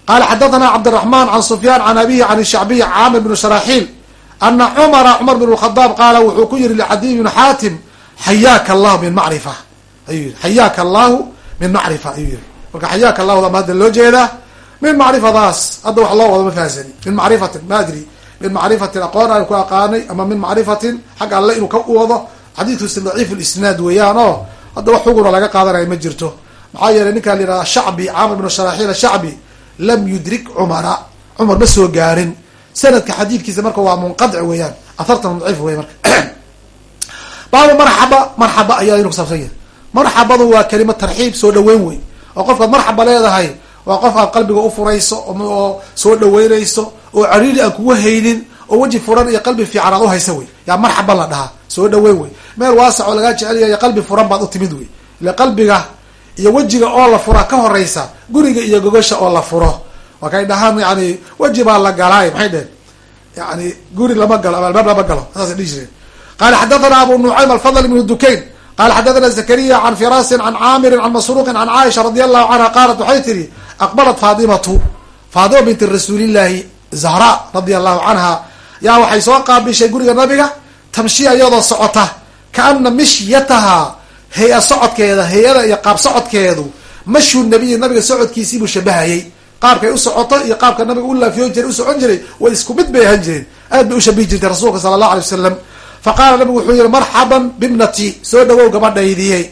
qala xadathana cabdiraxman can sufyaan can abihi can shacbiy caamir bn sharaxiil ana cumara cumar bn khadaab qaala wuxuu ku yihi licadiy bn xaatim xayaaka allahu min macrifa ayuu yihi xayaaka allahu min macrifa ayuu yihi marka xayaaka allahu ama loo jeedaa min macrifadaas hadda wax loo wado ma fahansani min macrifatin ma adri min macrifatin aqoon aan ku aqaanay ama min macrifatin xag alle inuu ka wado xadiidkusi daciif lisnaad weeyaan oo hadda wax xuguna laga qaadanaya ma jirto maxaa yeelay ninkaa la yihahda shacbi camr bn sharaxiil shacbi lam yudrik cumara cumar ma soo gaarin sanadka xadiidkiisa marka waa munqadc weeyaan ahartan daciif wey marka baabu marxaba marxaba ayaa inu kusaabsan yahay marxabadu waa kelima tarxiib soo dhaweyn wey oo qofkaad marxaba leedahay waa qof aad qalbiga ufurayso oo soo dhaweynayso oo cariiri aan kugu haynin oo weji furan iyo qalbi fiican aad uhaysa wey. Yaa marxaba la dhahaa soo dhaweyn wey. Meel waasac oo lagaa jecelyahay qalbi furan baad utimid wey. Ile qalbiga iyo wejiga oo la furaa ka horeysa guriga iyo gogosha oo la furo. Waa kay dhahaan yani weji baa la galaay maxay dheheen yani guri lama galo ama albaab lama galo saasay dhihi jireen. Qala xadathana abu nucaym alfadl ibnu dukayn qala xadathana zakariya can firasin can caamirin can masruuqin can caaisha radi allahu canha qaalat waxay tihi aqbalat faadimatu faadima binti rasuulillahi zahra radia allahu canha yaa waxay soo qaabishay guriga nabiga tamshiya iyadoo socota kaana mishyataha hay'a socodkeeda hay'ada iyo qaab socodkeedu mashu nabiyi nabiga socodkiisiibuu shabahayay qaabkay u socoto iyo qaabka nabiga u laafiyoon jiray u socon jiray way isku mid bay ahaan jireen aad bay u shabihi jirtay rasuulka sala allahu alay wasalam fa qaala nabigu wuxuu yihi marxaban bibnati soo dhawow gabadhaydiyey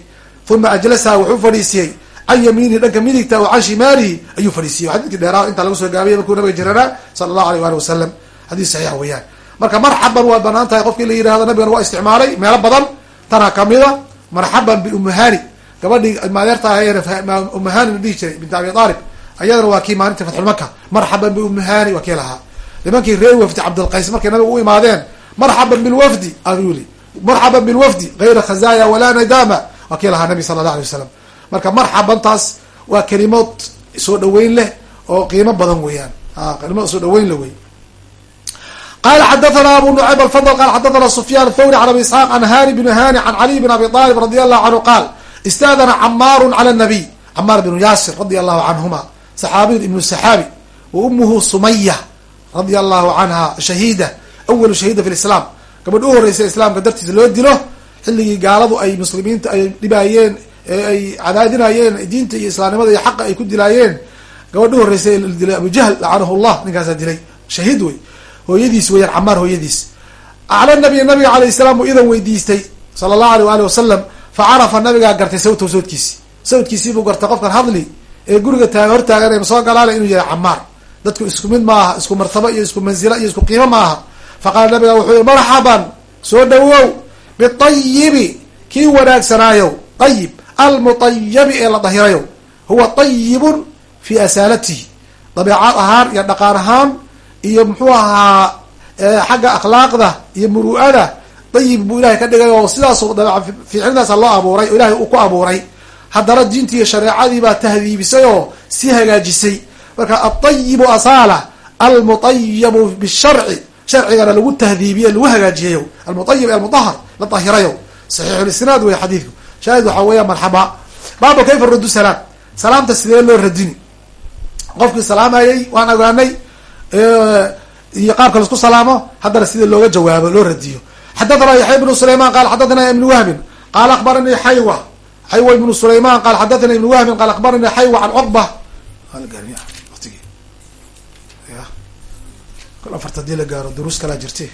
uma ajlasaha wuxuu fadhiisiyey can yamiinihi dhanka midigta o can shimaalihi ayuu fadhiisiyey xadidkii dheeraa intaa lagu soo gaabiyay markuu nabiga jiranaa sala allahu aleyh waali wasalam xadiis saxiix weeyaan. Marka marxaban waa bannaan tahay. Qofkii la yihahdo nabigana waa isticmaalay meelo badan tanaa kamida marxaban biumahani gabadhii maadeerta umahani la dhihi jiray bint abi aalib ayadana waa kii maalinta fatxulmaka marxaban biumahani waa kii lahaa. Nimankii reer wafdi cabdilqays markay nabiga u imaadeen marxaban bilwafdi ayuu yili marxaban bilwafdi gayra khazaya walaa nadama waa kii lahaa nabi sala allah alay wasalam marka marxabantaas waa kelimood soo dhaweyn leh oo qiimo badan weeyaan. Kelimood soo dhaweyn le wey qala xadathana abu nucayb alfadl qala xadathana sufyan thawri can abi isxaaq an hani bn hani can caliy bn abi alib radi allahu canhu qaal istadana camaaru cala nabiy camaar bnu yaasir radi allahu canhuma saxaabiyun ibnu saxaabi wa umuhu sumaya radia allahu canha shahiida awalu shahiida fi lislaam gabadh u horeysa islaamka dartiisa loo dilo xilligii gaaladu ay muslimiinta ay dhibaayeen ay cadaadinayeen diinta iyo islaamnimada iyo xaqa ay ku dilaayeen. Gabadh u horeysa la dilay abu jahl lacanahu llah ninkaasaa dilay. Shahiid wey. Hooyadiis weeyaan camaar hooyadiis. Acla nabiy nabiga alayh salaam uu idan weydiistay sala allahu aleyh waali wasalam fa carafa nabigaa gartay sawtahu sawdkiisi sawdkiisiibuu gartay qofkan hadli ee guriga taag hortaagan ee soo galaala inuu yahay camaar dadku isku mid maaha isku martabo iyo isku mansilo iyo isku qiimo maaha. Faqaala nabiga wuxuu yihi marxaban soo dhawow biayibi kii wanaagsanaayow ayib almutayabi ee la dahirayow huwa ayibun fi asaalatihi dabeecad ahaan iyo dhaqaan ahaan iyo muxuu ahaa xagga akhlaaqda iyo muru'ada dayib buu ilahay ka dhigay oo sidaasu fiicnidaasa loo abuuray oo ilahay uu ku abuuray haddana diintii iyo shareecadii baa tahdiibisay oo si hagaajisay marka alطayibu asaala almutayabu bisharci sharcigana lagu tahdiibiye lagu hagaajiyayo almuayib almudahar la dahirayo saxiixulisnaad wey xadiidku shaahid waxaa weeya marxaba. Baaba kayfa radu salaam? Salaamta sidee loo radini qofkii salaamayay waan ogaanay iyo qaabka la isku salaamo haddana sida looga jawaabo loo radiyo xadathana yaxya ibnu sulayman qala xadathana ibnu wahbin. Qaala akbaranii xaywa. Xaywa ibnu sulayman qala xadathana ibnu wahbin. Qaala akbaranii xaywa can cuqba watigi ya kol afarta haddii la gaaro duruus kalaa jirti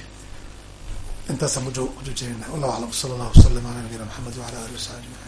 intaasa mujo mujoojinayna wallahu aclam. Sala allahu wasalam ala nabiyina maxamed wala alihi wasaxbi ajmain